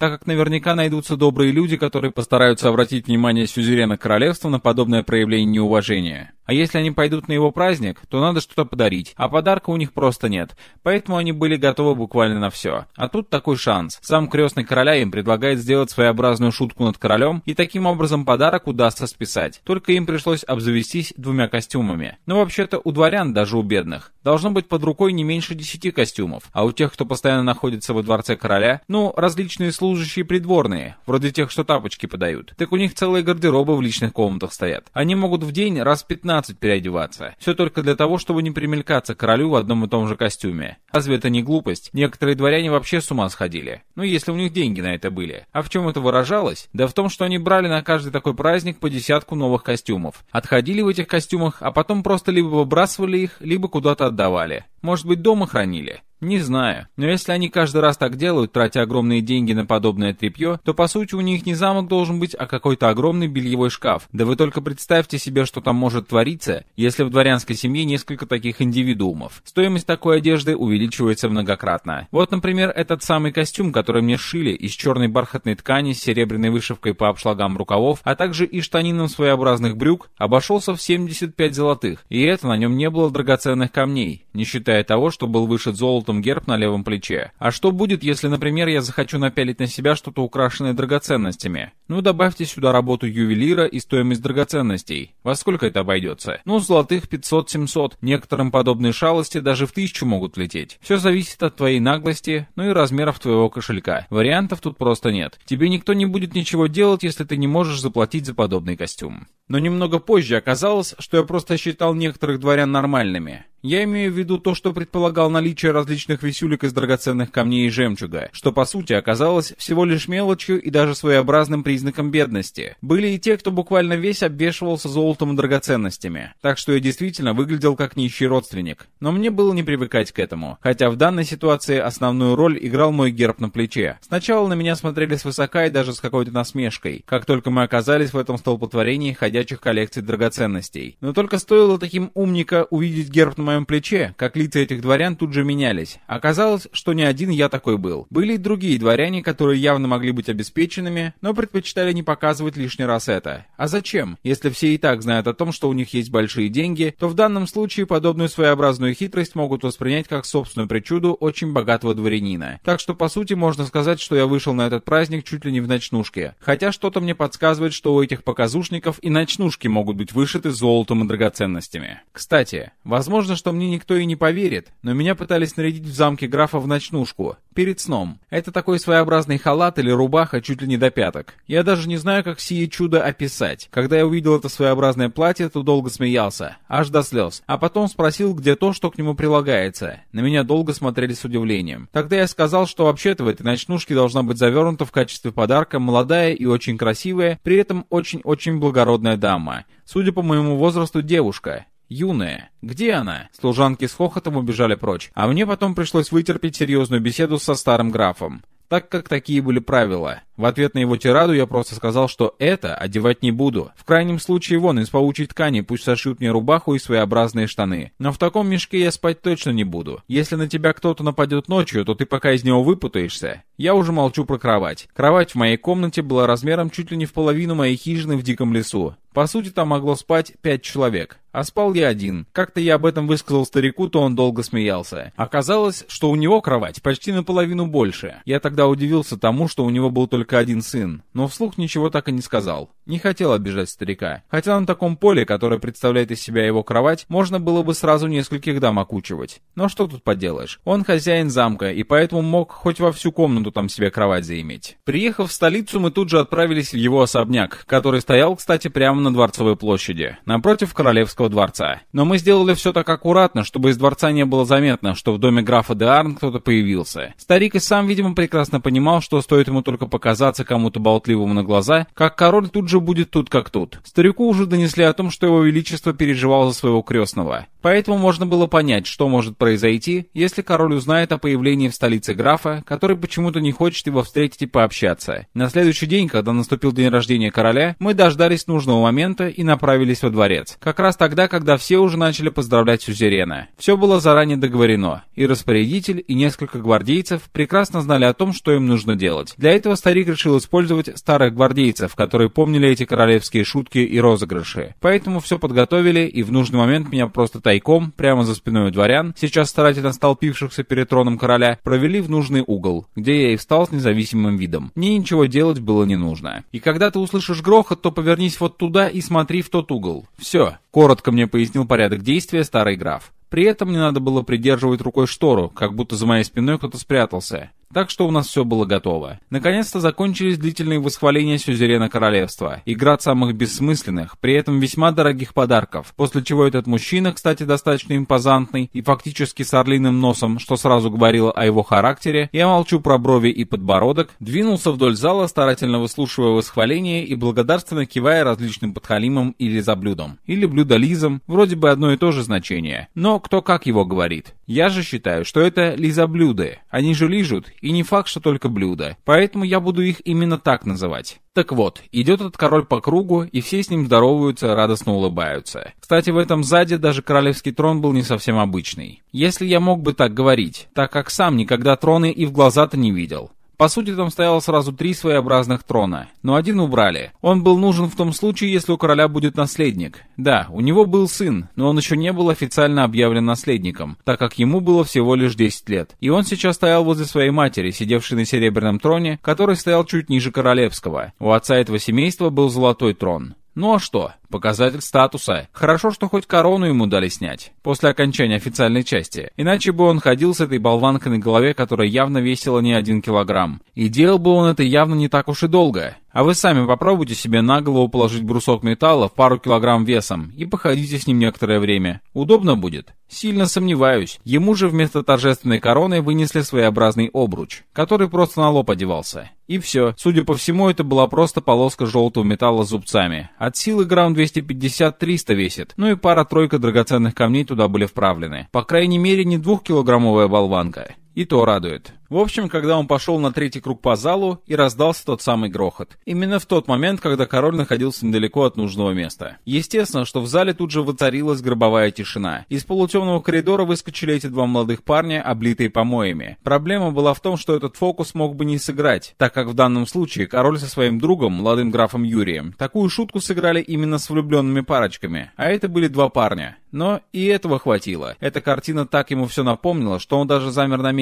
так как наверняка найдутся добрые люди, которые постараются обратить внимание сюзерена королевства на подобное проявление неуважения. А если они пойдут на его праздник, то надо что-то подарить, а подарка у них просто нет, поэтому они были готовы буквально на все. А тут такой шанс. Сам крестный короля им предлагает сделать своеобразную шутку над королем, и таким образом подарок удастся списать. Только им пришлось обзавестись двумя костюмами. Но вообще-то у дворян, даже у бедных, должно быть под рукой не меньше десяти костюмов, а у тех, кто постоянно находится во дворце короля, ну, различные служащие придворные, вроде тех, что тапочки подают, так у них целые гардеробы в личных комнатах стоят. Они могут в день раз 15 переодеваться. Все только для того, чтобы не примелькаться королю в одном и том же костюме. Разве это не глупость? Некоторые дворяне вообще с ума сходили. Ну, если у них деньги на это были. А в чем это выражалось? Да в том, что они брали на каждый такой праздник по десятку новых костюмов. Отходили в этих костюмах, а потом просто либо выбрасывали их, либо куда-то отдавали. Может быть, дома хранили? Не знаю, но если они каждый раз так делают, тратя огромные деньги на подобное тряпье, то по сути у них не замок должен быть, а какой-то огромный бельевой шкаф. Да вы только представьте себе, что там может твориться, если в дворянской семье несколько таких индивидуумов. Стоимость такой одежды увеличивается многократно. Вот, например, этот самый костюм, который мне сшили из черной бархатной ткани с серебряной вышивкой по обшлагам рукавов, а также и штанином своеобразных брюк, обошелся в 75 золотых, и это на нем не было драгоценных камней, не считая того, что был вышит золотом герб на левом плече. А что будет, если, например, я захочу напялить на себя что-то украшенное драгоценностями? Ну, добавьте сюда работу ювелира и стоимость драгоценностей. Во сколько это обойдется? Ну, золотых 500-700. Некоторым подобные шалости даже в тысячу могут лететь. Все зависит от твоей наглости, ну и размеров твоего кошелька. Вариантов тут просто нет. Тебе никто не будет ничего делать, если ты не можешь заплатить за подобный костюм. Но немного позже оказалось, что я просто считал некоторых дворян нормальными. Я имею в виду то, что предполагал наличие различных висюлек из драгоценных камней и жемчуга, что по сути оказалось всего лишь мелочью и даже своеобразным признаком бедности. Были и те, кто буквально весь обвешивался золотом и драгоценностями, так что я действительно выглядел как нищий родственник. Но мне было не привыкать к этому, хотя в данной ситуации основную роль играл мой герб на плече. Сначала на меня смотрели свысока и даже с какой-то насмешкой, как только мы оказались в этом столпотворении ходячих коллекций драгоценностей. Но только стоило таким умника увидеть герб на моем плече, как лица этих дворян тут же менялись. Оказалось, что не один я такой был. Были и другие дворяне, которые явно могли быть обеспеченными, но предпочитали не показывать лишний раз это. А зачем? Если все и так знают о том, что у них есть большие деньги, то в данном случае подобную своеобразную хитрость могут воспринять как собственную причуду очень богатого дворянина. Так что, по сути, можно сказать, что я вышел на этот праздник чуть ли не в ночнушке. Хотя что-то мне подсказывает, что у этих показушников и ночнушки могут быть вышиты золотом и драгоценностями. Кстати, возможно, что мне никто и не поверит, но меня пытались нарядить в замке графа в ночнушку, перед сном. Это такой своеобразный халат или рубаха чуть ли не до пяток. Я даже не знаю, как сие чудо описать. Когда я увидел это своеобразное платье, то долго смеялся, аж до слез. А потом спросил, где то, что к нему прилагается. На меня долго смотрели с удивлением. Тогда я сказал, что вообще-то в этой ночнушке должна быть завернута в качестве подарка молодая и очень красивая, при этом очень-очень благородная дама. Судя по моему возрасту, девушка. Юная. Где она? Служанки с хохотом убежали прочь, а мне потом пришлось вытерпеть серьезную беседу со старым графом так как такие были правила. В ответ на его тираду я просто сказал, что это одевать не буду. В крайнем случае вон из паучьей ткани пусть сошьют мне рубаху и своеобразные штаны. Но в таком мешке я спать точно не буду. Если на тебя кто-то нападет ночью, то ты пока из него выпутаешься. Я уже молчу про кровать. Кровать в моей комнате была размером чуть ли не в половину моей хижины в диком лесу. По сути, там могло спать пять человек. А спал я один. Как-то я об этом высказал старику, то он долго смеялся. Оказалось, что у него кровать почти наполовину больше. Я тогда удивился тому, что у него был только один сын, но вслух ничего так и не сказал. Не хотел обижать старика. Хотя на таком поле, которое представляет из себя его кровать, можно было бы сразу нескольких дам окучивать. Но что тут поделаешь? Он хозяин замка, и поэтому мог хоть во всю комнату там себе кровать заиметь. Приехав в столицу, мы тут же отправились в его особняк, который стоял, кстати, прямо на Дворцовой площади, напротив королевского дворца. Но мы сделали все так аккуратно, чтобы из дворца не было заметно, что в доме графа де Арн кто-то появился. Старик и сам, видимо, прекрасно понимал, что стоит ему только показать показаться кому-то болтливым на глаза, как король тут же будет тут как тут. Старику уже донесли о том, что его величество переживал за своего крестного. Поэтому можно было понять, что может произойти, если король узнает о появлении в столице графа, который почему-то не хочет его встретить и пообщаться. На следующий день, когда наступил день рождения короля, мы дождались нужного момента и направились во дворец. Как раз тогда, когда все уже начали поздравлять Сюзерена. Все было заранее договорено, и распорядитель, и несколько гвардейцев прекрасно знали о том, что им нужно делать. Для этого старик решил использовать старых гвардейцев, которые помнили эти королевские шутки и розыгрыши. Поэтому все подготовили, и в нужный момент меня просто тайком, прямо за спиной у дворян, сейчас старательно столпившихся перед троном короля, провели в нужный угол, где я и встал с независимым видом. Мне ничего делать было не нужно. И когда ты услышишь грохот, то повернись вот туда и смотри в тот угол. Все. Коротко мне пояснил порядок действия старый граф. При этом мне надо было придерживать рукой штору, как будто за моей спиной кто-то спрятался. Так что у нас все было готово. Наконец-то закончились длительные восхваления сюзерена королевства. Игра самых бессмысленных, при этом весьма дорогих подарков. После чего этот мужчина, кстати, достаточно импозантный и фактически с орлиным носом, что сразу говорило о его характере, я молчу про брови и подбородок, двинулся вдоль зала, старательно выслушивая восхваления и благодарственно кивая различным подхалимам или за блюдом. Или блюдолизом, вроде бы одно и то же значение. Но кто как его говорит. Я же считаю, что это лизоблюды. Они же лижут и не факт, что только блюда. Поэтому я буду их именно так называть. Так вот, идет этот король по кругу, и все с ним здороваются, радостно улыбаются. Кстати, в этом заде даже королевский трон был не совсем обычный. Если я мог бы так говорить, так как сам никогда троны и в глаза-то не видел. По сути, там стояло сразу три своеобразных трона, но один убрали. Он был нужен в том случае, если у короля будет наследник. Да, у него был сын, но он еще не был официально объявлен наследником, так как ему было всего лишь 10 лет. И он сейчас стоял возле своей матери, сидевшей на серебряном троне, который стоял чуть ниже королевского. У отца этого семейства был золотой трон. Ну а что? Показатель статуса. Хорошо, что хоть корону ему дали снять, после окончания официальной части. Иначе бы он ходил с этой болванкой на голове, которая явно весила не один килограмм. И делал бы он это явно не так уж и долго. А вы сами попробуйте себе на голову положить брусок металла в пару килограмм весом и походите с ним некоторое время. Удобно будет? Сильно сомневаюсь. Ему же вместо торжественной короны вынесли своеобразный обруч, который просто на лоб одевался. И все. Судя по всему, это была просто полоска желтого металла с зубцами. От силы грамм 250-300 весит. Ну и пара-тройка драгоценных камней туда были вправлены. По крайней мере, не двухкилограммовая болванка. И то радует. В общем, когда он пошел на третий круг по залу, и раздался тот самый грохот. Именно в тот момент, когда король находился недалеко от нужного места. Естественно, что в зале тут же воцарилась гробовая тишина. Из полутемного коридора выскочили эти два молодых парня, облитые помоями. Проблема была в том, что этот фокус мог бы не сыграть, так как в данном случае король со своим другом, молодым графом Юрием, такую шутку сыграли именно с влюбленными парочками. А это были два парня. Но и этого хватило. Эта картина так ему все напомнила, что он даже замер на месте.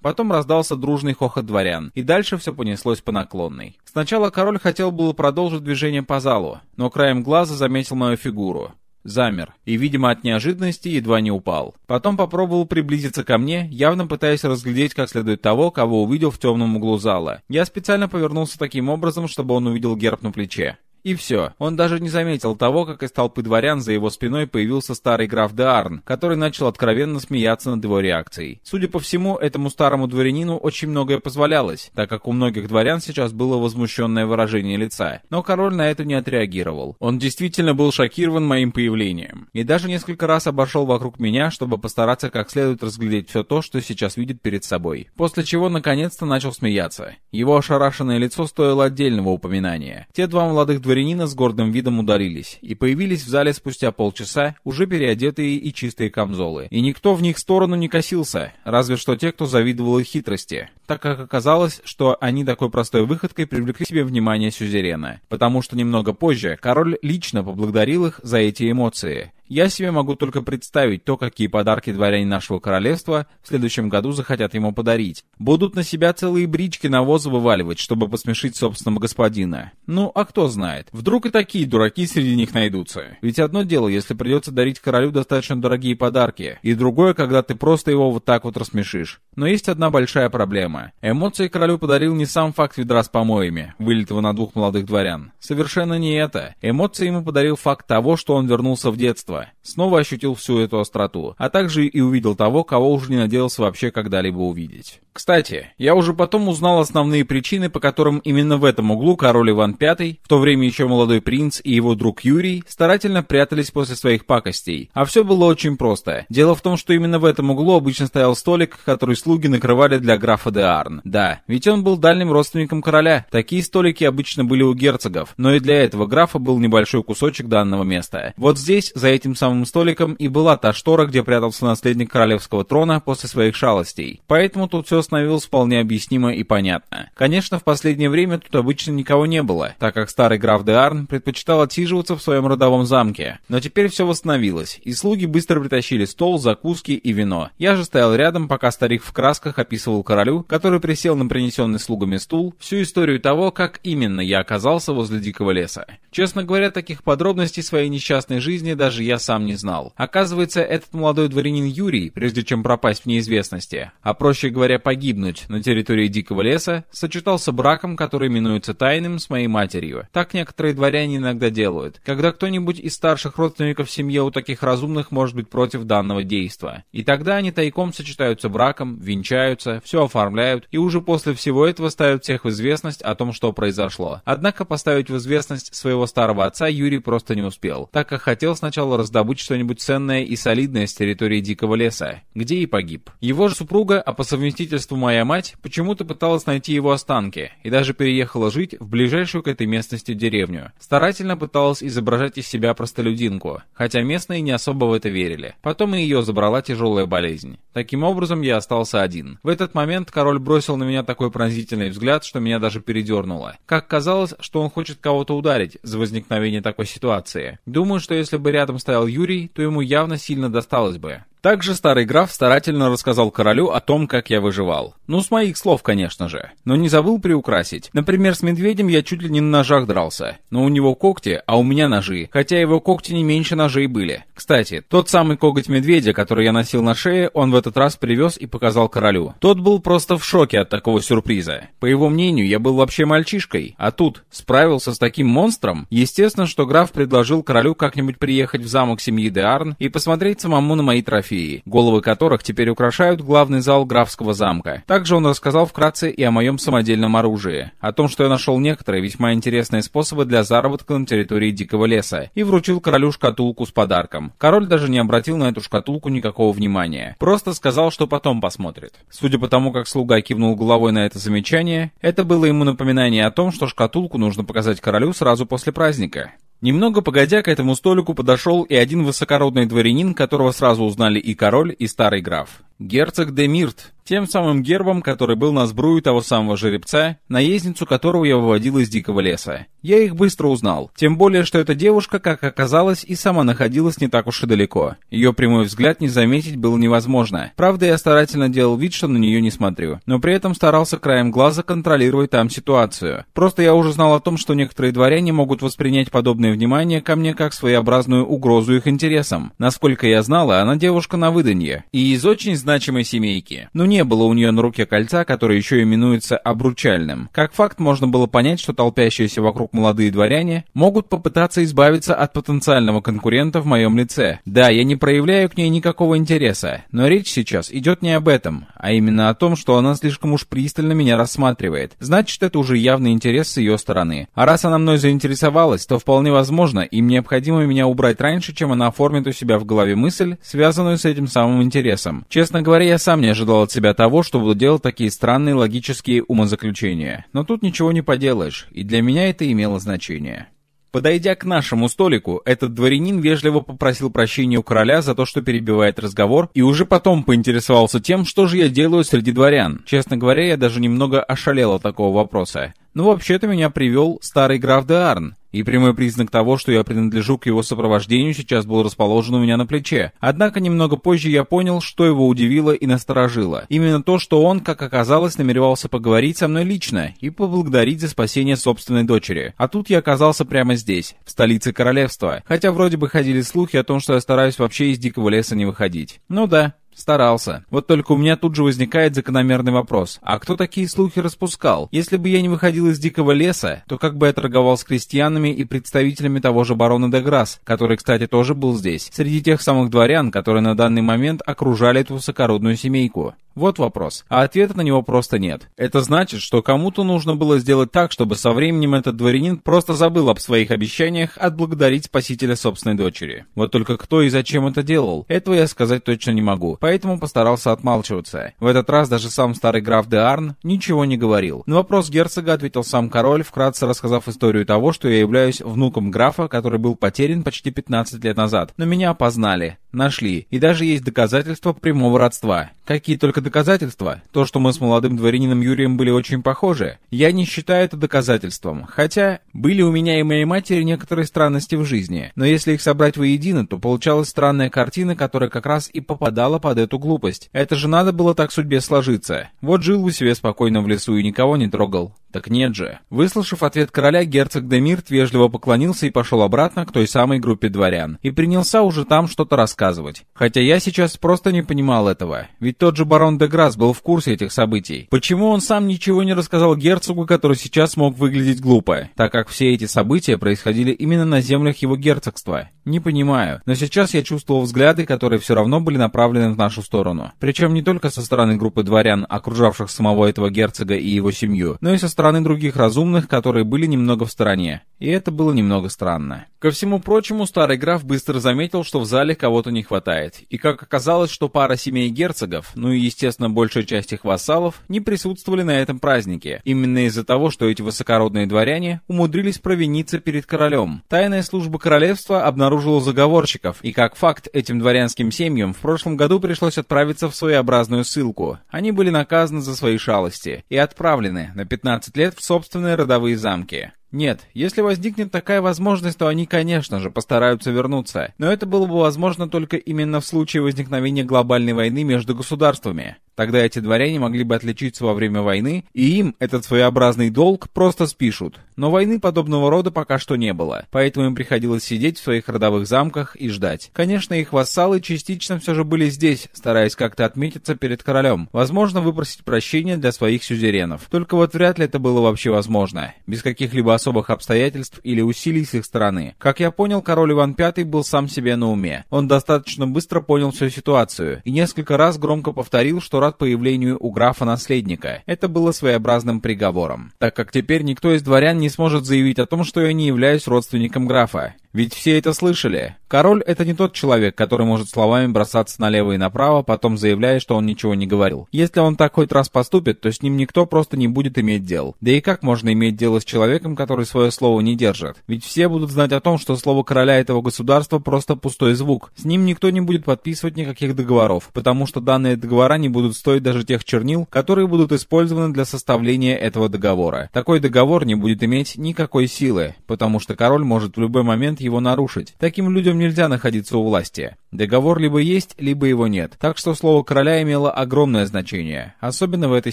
Потом раздался дружный хохот дворян, и дальше все понеслось по наклонной. Сначала король хотел было продолжить движение по залу, но краем глаза заметил мою фигуру. Замер, и, видимо, от неожиданности едва не упал. Потом попробовал приблизиться ко мне, явно пытаясь разглядеть как следует того, кого увидел в темном углу зала. Я специально повернулся таким образом, чтобы он увидел герб на плече. И все. Он даже не заметил того, как из толпы дворян за его спиной появился старый граф де Арн, который начал откровенно смеяться над его реакцией. Судя по всему, этому старому дворянину очень многое позволялось, так как у многих дворян сейчас было возмущенное выражение лица. Но король на это не отреагировал. Он действительно был шокирован моим появлением. И даже несколько раз обошел вокруг меня, чтобы постараться как следует разглядеть все то, что сейчас видит перед собой. После чего наконец-то начал смеяться. Его ошарашенное лицо стоило отдельного упоминания. Те два молодых дворянина дворянина с гордым видом ударились и появились в зале спустя полчаса, уже переодетые и чистые камзолы. И никто в них сторону не косился, разве что те, кто завидовал их хитрости, так как оказалось, что они такой простой выходкой привлекли себе внимание сюзерена, потому что немного позже король лично поблагодарил их за эти эмоции, я себе могу только представить то, какие подарки дворяне нашего королевства в следующем году захотят ему подарить. Будут на себя целые брички навоза вываливать, чтобы посмешить собственного господина. Ну, а кто знает. Вдруг и такие дураки среди них найдутся. Ведь одно дело, если придется дарить королю достаточно дорогие подарки, и другое, когда ты просто его вот так вот рассмешишь. Но есть одна большая проблема. Эмоции королю подарил не сам факт ведра с помоями, вылитого на двух молодых дворян. Совершенно не это. Эмоции ему подарил факт того, что он вернулся в детство, королевства. Снова ощутил всю эту остроту, а также и увидел того, кого уже не надеялся вообще когда-либо увидеть. Кстати, я уже потом узнал основные причины, по которым именно в этом углу король Иван V, в то время еще молодой принц и его друг Юрий, старательно прятались после своих пакостей. А все было очень просто. Дело в том, что именно в этом углу обычно стоял столик, который слуги накрывали для графа де Арн. Да, ведь он был дальним родственником короля. Такие столики обычно были у герцогов, но и для этого графа был небольшой кусочек данного места. Вот здесь, за этим самым столиком, и была та штора, где прятался наследник королевского трона после своих шалостей. Поэтому тут все становилось вполне объяснимо и понятно. Конечно, в последнее время тут обычно никого не было, так как старый граф де Арн предпочитал отсиживаться в своем родовом замке. Но теперь все восстановилось, и слуги быстро притащили стол, закуски и вино. Я же стоял рядом, пока старик в красках описывал королю, который присел на принесенный слугами стул, всю историю того, как именно я оказался возле дикого леса. Честно говоря, таких подробностей своей несчастной жизни даже я сам не знал. Оказывается, этот молодой дворянин Юрий, прежде чем пропасть в неизвестности, а проще говоря, погибнуть на территории дикого леса, сочетался браком, который именуется тайным, с моей матерью. Так некоторые дворяне иногда делают, когда кто-нибудь из старших родственников в семье у таких разумных может быть против данного действа. И тогда они тайком сочетаются браком, венчаются, все оформляют, и уже после всего этого ставят всех в известность о том, что произошло. Однако поставить в известность своего старого отца Юрий просто не успел, так как хотел сначала раздобыть что-нибудь ценное и солидное с территории дикого леса, где и погиб. Его же супруга, а по совместительству моя мать, почему-то пыталась найти его останки, и даже переехала жить в ближайшую к этой местности деревню. Старательно пыталась изображать из себя простолюдинку, хотя местные не особо в это верили. Потом и ее забрала тяжелая болезнь. Таким образом, я остался один. В этот момент король бросил на меня такой пронзительный взгляд, что меня даже передернуло. Как казалось, что он хочет кого-то ударить за возникновение такой ситуации. Думаю, что если бы рядом стоял Юрий, то ему явно сильно досталось бы. Также старый граф старательно рассказал королю о том, как я выживал. Ну, с моих слов, конечно же. Но не забыл приукрасить. Например, с медведем я чуть ли не на ножах дрался. Но у него когти, а у меня ножи. Хотя его когти не меньше ножей были. Кстати, тот самый коготь медведя, который я носил на шее, он в этот раз привез и показал королю. Тот был просто в шоке от такого сюрприза. По его мнению, я был вообще мальчишкой. А тут справился с таким монстром. Естественно, что граф предложил королю как-нибудь приехать в замок семьи де Арн и посмотреть самому на мои трофеи трофеи, головы которых теперь украшают главный зал графского замка. Также он рассказал вкратце и о моем самодельном оружии, о том, что я нашел некоторые весьма интересные способы для заработка на территории дикого леса, и вручил королю шкатулку с подарком. Король даже не обратил на эту шкатулку никакого внимания, просто сказал, что потом посмотрит. Судя по тому, как слуга кивнул головой на это замечание, это было ему напоминание о том, что шкатулку нужно показать королю сразу после праздника. Немного погодя к этому столику подошел и один высокородный дворянин, которого сразу узнали и король, и старый граф. Герцог де Мирт, тем самым гербом, который был на сбрую того самого жеребца, наездницу которого я выводил из дикого леса. Я их быстро узнал, тем более, что эта девушка, как оказалось, и сама находилась не так уж и далеко. Ее прямой взгляд не заметить было невозможно. Правда, я старательно делал вид, что на нее не смотрю, но при этом старался краем глаза контролировать там ситуацию. Просто я уже знал о том, что некоторые дворяне могут воспринять подобное внимание ко мне как своеобразную угрозу их интересам. Насколько я знала, она девушка на выданье, и из очень значимой семейки. Но не было у нее на руке кольца, которое еще именуется обручальным. Как факт, можно было понять, что толпящиеся вокруг молодые дворяне могут попытаться избавиться от потенциального конкурента в моем лице. Да, я не проявляю к ней никакого интереса, но речь сейчас идет не об этом, а именно о том, что она слишком уж пристально меня рассматривает. Значит, это уже явный интерес с ее стороны. А раз она мной заинтересовалась, то вполне возможно, им необходимо меня убрать раньше, чем она оформит у себя в голове мысль, связанную с этим самым интересом. Честно говоря, я сам не ожидал от себя того, что буду делать такие странные логические умозаключения. Но тут ничего не поделаешь, и для меня это имело значение. Подойдя к нашему столику, этот дворянин вежливо попросил прощения у короля за то, что перебивает разговор, и уже потом поинтересовался тем, что же я делаю среди дворян. Честно говоря, я даже немного ошалел от такого вопроса. Но вообще-то меня привел старый граф де Арн, и прямой признак того, что я принадлежу к его сопровождению, сейчас был расположен у меня на плече. Однако немного позже я понял, что его удивило и насторожило. Именно то, что он, как оказалось, намеревался поговорить со мной лично и поблагодарить за спасение собственной дочери. А тут я оказался прямо здесь, в столице королевства, хотя вроде бы ходили слухи о том, что я стараюсь вообще из дикого леса не выходить. Ну да, Старался. Вот только у меня тут же возникает закономерный вопрос. А кто такие слухи распускал? Если бы я не выходил из дикого леса, то как бы я торговал с крестьянами и представителями того же барона де Грасс, который, кстати, тоже был здесь, среди тех самых дворян, которые на данный момент окружали эту высокородную семейку? Вот вопрос. А ответа на него просто нет. Это значит, что кому-то нужно было сделать так, чтобы со временем этот дворянин просто забыл об своих обещаниях отблагодарить спасителя собственной дочери. Вот только кто и зачем это делал, этого я сказать точно не могу, поэтому постарался отмалчиваться. В этот раз даже сам старый граф де Арн ничего не говорил. На вопрос герцога ответил сам король, вкратце рассказав историю того, что я являюсь внуком графа, который был потерян почти 15 лет назад. Но меня опознали, нашли, и даже есть доказательства прямого родства. Какие только доказательства? То, что мы с молодым дворянином Юрием были очень похожи. Я не считаю это доказательством. Хотя, были у меня и моей матери некоторые странности в жизни. Но если их собрать воедино, то получалась странная картина, которая как раз и попадала под эту глупость. Это же надо было так судьбе сложиться. Вот жил бы себе спокойно в лесу и никого не трогал. Так нет же. Выслушав ответ короля, герцог Демирт вежливо поклонился и пошел обратно к той самой группе дворян. И принялся уже там что-то рассказывать. Хотя я сейчас просто не понимал этого. Ведь тот же барон де был в курсе этих событий. Почему он сам ничего не рассказал герцогу, который сейчас мог выглядеть глупо? Так как все эти события происходили именно на землях его герцогства. Не понимаю. Но сейчас я чувствовал взгляды, которые все равно были направлены в нашу сторону. Причем не только со стороны группы дворян, окружавших самого этого герцога и его семью, но и со стороны стороны других разумных, которые были немного в стороне. И это было немного странно. Ко всему прочему, старый граф быстро заметил, что в зале кого-то не хватает. И как оказалось, что пара семей герцогов, ну и, естественно, большая часть их вассалов, не присутствовали на этом празднике. Именно из-за того, что эти высокородные дворяне умудрились провиниться перед королем. Тайная служба королевства обнаружила заговорщиков, и как факт этим дворянским семьям в прошлом году пришлось отправиться в своеобразную ссылку. Они были наказаны за свои шалости и отправлены на 15 15 лет в собственные родовые замки. Нет, если возникнет такая возможность, то они, конечно же, постараются вернуться. Но это было бы возможно только именно в случае возникновения глобальной войны между государствами. Тогда эти дворяне могли бы отличиться во время войны, и им этот своеобразный долг просто спишут. Но войны подобного рода пока что не было, поэтому им приходилось сидеть в своих родовых замках и ждать. Конечно, их вассалы частично все же были здесь, стараясь как-то отметиться перед королем. Возможно, выпросить прощения для своих сюзеренов. Только вот вряд ли это было вообще возможно, без каких-либо особых обстоятельств или усилий с их стороны. Как я понял, король Иван V был сам себе на уме. Он достаточно быстро понял всю ситуацию и несколько раз громко повторил, что рад появлению у графа наследника. Это было своеобразным приговором, так как теперь никто из дворян не сможет заявить о том, что я не являюсь родственником графа. Ведь все это слышали. Король — это не тот человек, который может словами бросаться налево и направо, потом заявляя, что он ничего не говорил. Если он так хоть раз поступит, то с ним никто просто не будет иметь дел. Да и как можно иметь дело с человеком, который свое слово не держит? Ведь все будут знать о том, что слово короля этого государства просто пустой звук. С ним никто не будет подписывать никаких договоров, потому что данные договора не будут стоить даже тех чернил, которые будут использованы для составления этого договора. Такой договор не будет иметь никакой силы, потому что король может в любой момент его нарушить. Таким людям нельзя находиться у власти. Договор либо есть, либо его нет. Так что слово короля имело огромное значение, особенно в этой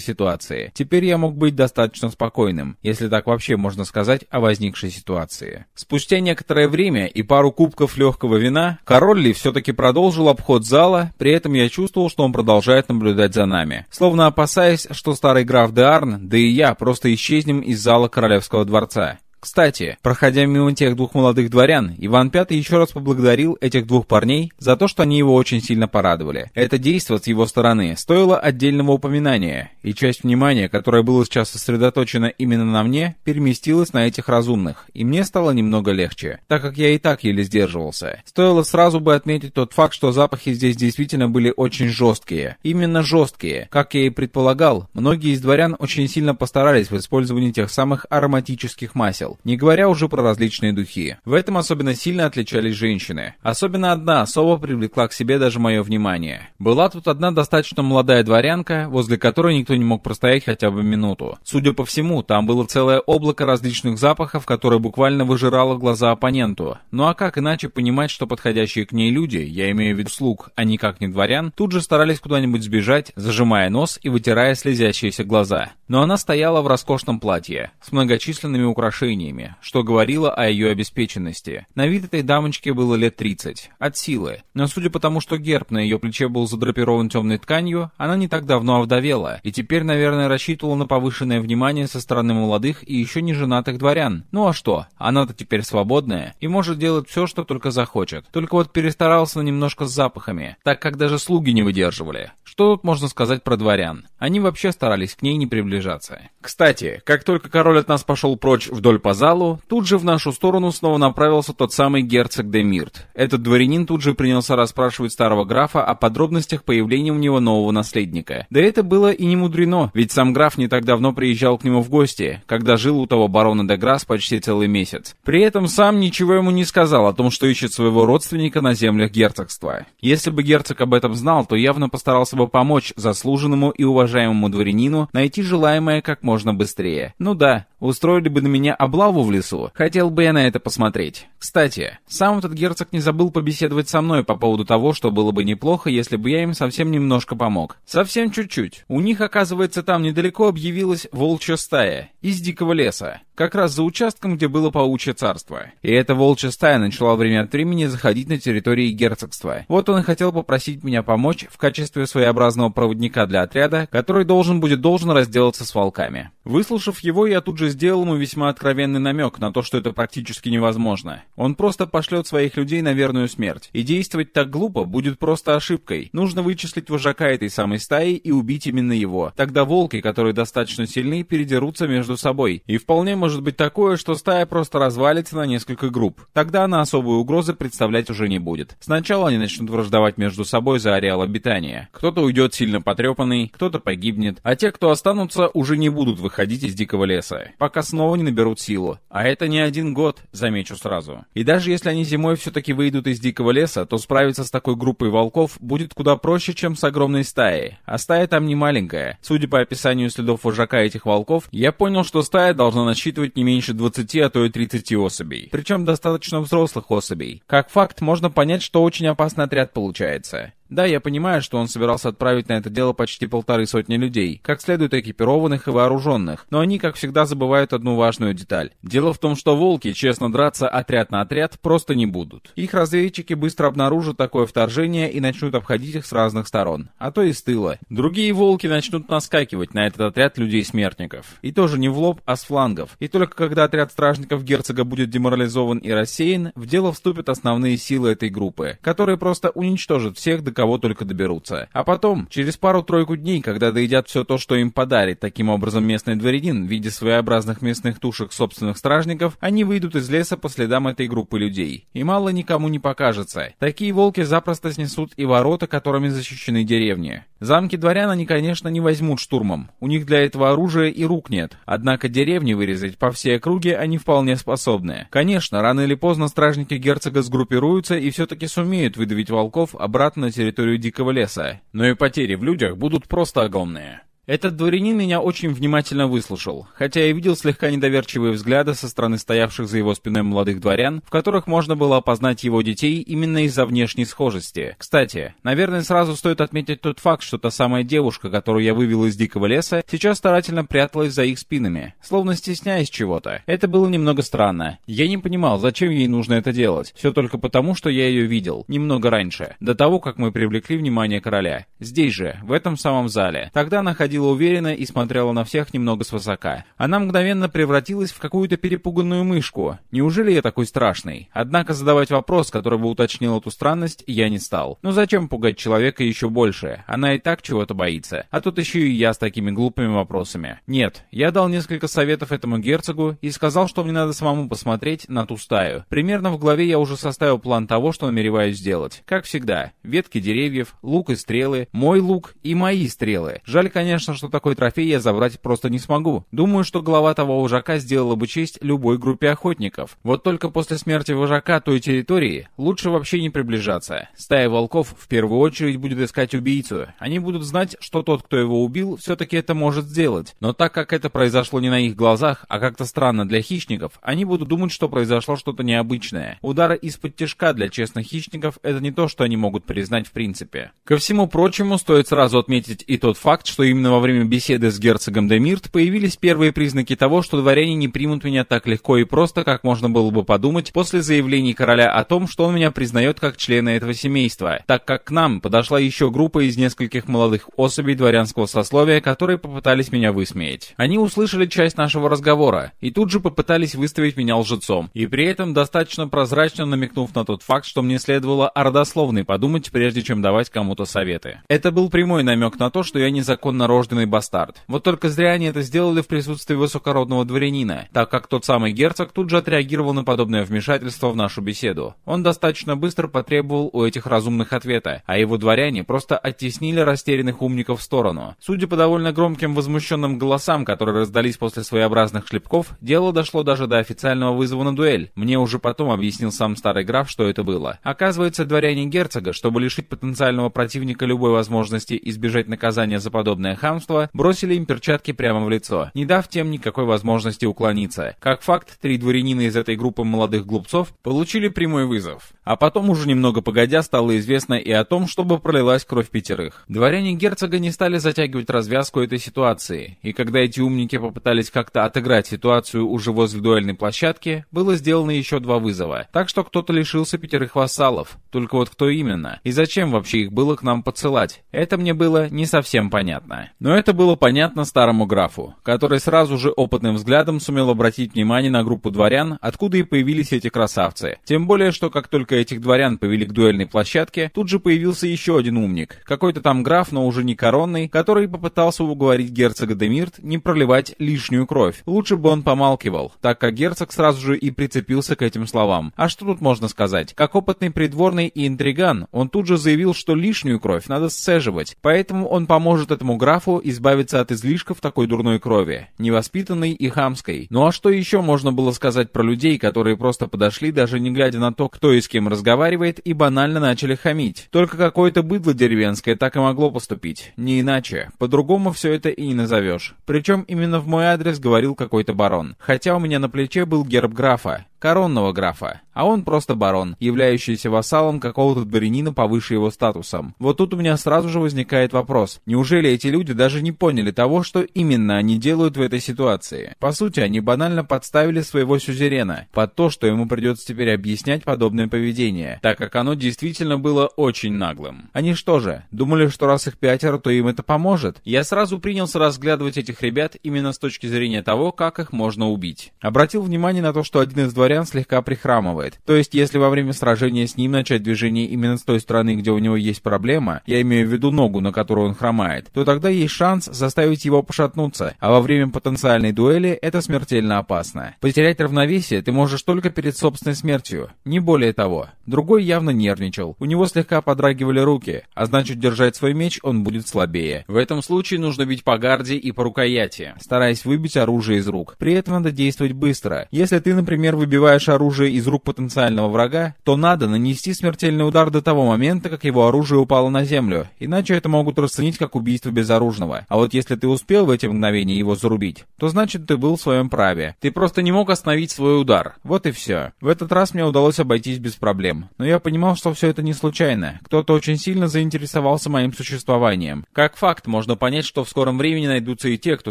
ситуации. Теперь я мог быть достаточно спокойным, если так вообще можно сказать о возникшей ситуации. Спустя некоторое время и пару кубков легкого вина, король ли все-таки продолжил обход зала, при этом я чувствовал, что он продолжает наблюдать за нами. Словно опасаясь, что старый граф де Арн, да и я просто исчезнем из зала королевского дворца. Кстати, проходя мимо тех двух молодых дворян, Иван V еще раз поблагодарил этих двух парней за то, что они его очень сильно порадовали. Это действо с его стороны стоило отдельного упоминания, и часть внимания, которое было сейчас сосредоточено именно на мне, переместилась на этих разумных, и мне стало немного легче, так как я и так еле сдерживался. Стоило сразу бы отметить тот факт, что запахи здесь действительно были очень жесткие. Именно жесткие. Как я и предполагал, многие из дворян очень сильно постарались в использовании тех самых ароматических масел, дел, не говоря уже про различные духи. В этом особенно сильно отличались женщины. Особенно одна особо привлекла к себе даже мое внимание. Была тут одна достаточно молодая дворянка, возле которой никто не мог простоять хотя бы минуту. Судя по всему, там было целое облако различных запахов, которое буквально выжирало глаза оппоненту. Ну а как иначе понимать, что подходящие к ней люди, я имею в виду слуг, а никак не дворян, тут же старались куда-нибудь сбежать, зажимая нос и вытирая слезящиеся глаза. Но она стояла в роскошном платье, с многочисленными украшениями, движениями, что говорило о ее обеспеченности. На вид этой дамочки было лет 30, от силы. Но судя по тому, что герб на ее плече был задрапирован темной тканью, она не так давно овдовела, и теперь, наверное, рассчитывала на повышенное внимание со стороны молодых и еще не женатых дворян. Ну а что, она-то теперь свободная и может делать все, что только захочет. Только вот перестарался немножко с запахами, так как даже слуги не выдерживали. Что тут можно сказать про дворян? Они вообще старались к ней не приближаться. Кстати, как только король от нас пошел прочь вдоль по залу, тут же в нашу сторону снова направился тот самый герцог де Мирт. Этот дворянин тут же принялся расспрашивать старого графа о подробностях появления у него нового наследника. Да это было и не мудрено, ведь сам граф не так давно приезжал к нему в гости, когда жил у того барона де Грасс почти целый месяц. При этом сам ничего ему не сказал о том, что ищет своего родственника на землях герцогства. Если бы герцог об этом знал, то явно постарался бы помочь заслуженному и уважаемому дворянину найти желаемое как можно быстрее. Ну да, устроили бы на меня облаву в лесу, хотел бы я на это посмотреть. Кстати, сам этот герцог не забыл побеседовать со мной по поводу того, что было бы неплохо, если бы я им совсем немножко помог. Совсем чуть-чуть. У них, оказывается, там недалеко объявилась волчья стая из дикого леса, как раз за участком, где было паучье царство. И эта волчья стая начала время от времени заходить на территории герцогства. Вот он и хотел попросить меня помочь в качестве своеобразного проводника для отряда, который должен будет должен разделаться с волками. Выслушав его, я тут же сделал ему весьма откровенный намек на то, что это практически невозможно. Он просто пошлет своих людей на верную смерть. И действовать так глупо будет просто ошибкой. Нужно вычислить вожака этой самой стаи и убить именно его. Тогда волки, которые достаточно сильны, передерутся между собой. И вполне может быть такое, что стая просто развалится на несколько групп. Тогда она особой угрозы представлять уже не будет. Сначала они начнут враждовать между собой за ареал обитания. Кто-то уйдет сильно потрепанный, кто-то погибнет, а те, кто останутся, уже не будут выходить из дикого леса, пока снова не наберут силу. А это не один год, замечу сразу. И даже если они зимой все-таки выйдут из дикого леса, то справиться с такой группой волков будет куда проще, чем с огромной стаей. А стая там не маленькая. Судя по описанию следов вожака этих волков, я понял, что стая должна насчитывать не меньше 20, а то и 30 особей. Причем достаточно взрослых особей. Как факт, можно понять, что очень опасный отряд получается. Да, я понимаю, что он собирался отправить на это дело почти полторы сотни людей, как следует экипированных и вооруженных, но они, как всегда, забывают одну важную деталь. Дело в том, что волки, честно драться отряд на отряд, просто не будут. Их разведчики быстро обнаружат такое вторжение и начнут обходить их с разных сторон, а то и с тыла. Другие волки начнут наскакивать на этот отряд людей-смертников. И тоже не в лоб, а с флангов. И только когда отряд стражников герцога будет деморализован и рассеян, в дело вступят основные силы этой группы, которые просто уничтожат всех, до кого только доберутся. А потом, через пару-тройку дней, когда доедят все то, что им подарит таким образом местный дворянин в виде своеобразных мясных тушек собственных стражников, они выйдут из леса по следам этой группы людей. И мало никому не покажется. Такие волки запросто снесут и ворота, которыми защищены деревни. Замки дворян они, конечно, не возьмут штурмом. У них для этого оружия и рук нет. Однако деревни вырезать по всей округе они вполне способны. Конечно, рано или поздно стражники герцога сгруппируются и все-таки сумеют выдавить волков обратно на территорию территорию дикого леса, но и потери в людях будут просто огромные. Этот дворянин меня очень внимательно выслушал, хотя я видел слегка недоверчивые взгляды со стороны стоявших за его спиной молодых дворян, в которых можно было опознать его детей именно из-за внешней схожести. Кстати, наверное, сразу стоит отметить тот факт, что та самая девушка, которую я вывел из дикого леса, сейчас старательно пряталась за их спинами, словно стесняясь чего-то. Это было немного странно. Я не понимал, зачем ей нужно это делать. Все только потому, что я ее видел, немного раньше, до того, как мы привлекли внимание короля. Здесь же, в этом самом зале. Тогда она ходила уверенно и смотрела на всех немного свысока. Она мгновенно превратилась в какую-то перепуганную мышку. Неужели я такой страшный? Однако задавать вопрос, который бы уточнил эту странность, я не стал. Ну зачем пугать человека еще больше? Она и так чего-то боится. А тут еще и я с такими глупыми вопросами. Нет, я дал несколько советов этому герцогу и сказал, что мне надо самому посмотреть на ту стаю. Примерно в голове я уже составил план того, что намереваюсь сделать. Как всегда, ветки деревьев, лук и стрелы, мой лук и мои стрелы. Жаль, конечно, Конечно, что такой трофей я забрать просто не смогу. Думаю, что глава того вожака сделала бы честь любой группе охотников. Вот только после смерти вожака той территории лучше вообще не приближаться. Стая волков в первую очередь будет искать убийцу. Они будут знать, что тот, кто его убил, все-таки это может сделать. Но так как это произошло не на их глазах, а как-то странно для хищников, они будут думать, что произошло что-то необычное. Удары из-под тяжка для честных хищников — это не то, что они могут признать в принципе. Ко всему прочему, стоит сразу отметить и тот факт, что именно во время беседы с герцогом Демирт появились первые признаки того, что дворяне не примут меня так легко и просто, как можно было бы подумать после заявлений короля о том, что он меня признает как члена этого семейства, так как к нам подошла еще группа из нескольких молодых особей дворянского сословия, которые попытались меня высмеять. Они услышали часть нашего разговора и тут же попытались выставить меня лжецом, и при этом достаточно прозрачно намекнув на тот факт, что мне следовало о родословной подумать, прежде чем давать кому-то советы. Это был прямой намек на то, что я незаконно рожденный бастард. Вот только зря они это сделали в присутствии высокородного дворянина, так как тот самый герцог тут же отреагировал на подобное вмешательство в нашу беседу. Он достаточно быстро потребовал у этих разумных ответа, а его дворяне просто оттеснили растерянных умников в сторону. Судя по довольно громким возмущенным голосам, которые раздались после своеобразных шлепков, дело дошло даже до официального вызова на дуэль. Мне уже потом объяснил сам старый граф, что это было. Оказывается, дворяне герцога, чтобы лишить потенциального противника любой возможности избежать наказания за подобное хамство, бросили им перчатки прямо в лицо, не дав тем никакой возможности уклониться. Как факт, три дворянина из этой группы молодых глупцов получили прямой вызов. А потом уже немного погодя стало известно и о том, чтобы пролилась кровь пятерых. Дворяне герцога не стали затягивать развязку этой ситуации, и когда эти умники попытались как-то отыграть ситуацию уже возле дуэльной площадки, было сделано еще два вызова. Так что кто-то лишился пятерых вассалов. Только вот кто именно? И зачем вообще их было к нам подсылать? Это мне было не совсем понятно. Но это было понятно старому графу, который сразу же опытным взглядом сумел обратить внимание на группу дворян, откуда и появились эти красавцы. Тем более, что как только этих дворян повели к дуэльной площадке, тут же появился еще один умник, какой-то там граф, но уже не коронный, который попытался уговорить герцога Демирт не проливать лишнюю кровь. Лучше бы он помалкивал, так как герцог сразу же и прицепился к этим словам. А что тут можно сказать? Как опытный придворный и интриган, он тут же заявил, что лишнюю кровь надо сцеживать, поэтому он поможет этому графу избавиться от излишков такой дурной крови, невоспитанной и хамской. Ну а что еще можно было сказать про людей, которые просто подошли, даже не глядя на то, кто и с кем разговаривает, и банально начали хамить? Только какое-то быдло деревенское так и могло поступить. Не иначе. По-другому все это и не назовешь. Причем именно в мой адрес говорил какой-то барон. Хотя у меня на плече был герб графа коронного графа, а он просто барон, являющийся вассалом какого-то дворянина повыше его статусом. Вот тут у меня сразу же возникает вопрос, неужели эти люди даже не поняли того, что именно они делают в этой ситуации? По сути, они банально подставили своего сюзерена под то, что ему придется теперь объяснять подобное поведение, так как оно действительно было очень наглым. Они что же, думали, что раз их пятеро, то им это поможет? Я сразу принялся разглядывать этих ребят именно с точки зрения того, как их можно убить. Обратил внимание на то, что один из дворян дворян слегка прихрамывает. То есть, если во время сражения с ним начать движение именно с той стороны, где у него есть проблема, я имею в виду ногу, на которую он хромает, то тогда есть шанс заставить его пошатнуться, а во время потенциальной дуэли это смертельно опасно. Потерять равновесие ты можешь только перед собственной смертью, не более того. Другой явно нервничал, у него слегка подрагивали руки, а значит держать свой меч он будет слабее. В этом случае нужно бить по гарде и по рукояти, стараясь выбить оружие из рук. При этом надо действовать быстро. Если ты, например, выбиваешь выбиваешь оружие из рук потенциального врага, то надо нанести смертельный удар до того момента, как его оружие упало на землю, иначе это могут расценить как убийство безоружного. А вот если ты успел в эти мгновения его зарубить, то значит ты был в своем праве. Ты просто не мог остановить свой удар. Вот и все. В этот раз мне удалось обойтись без проблем. Но я понимал, что все это не случайно. Кто-то очень сильно заинтересовался моим существованием. Как факт, можно понять, что в скором времени найдутся и те, кто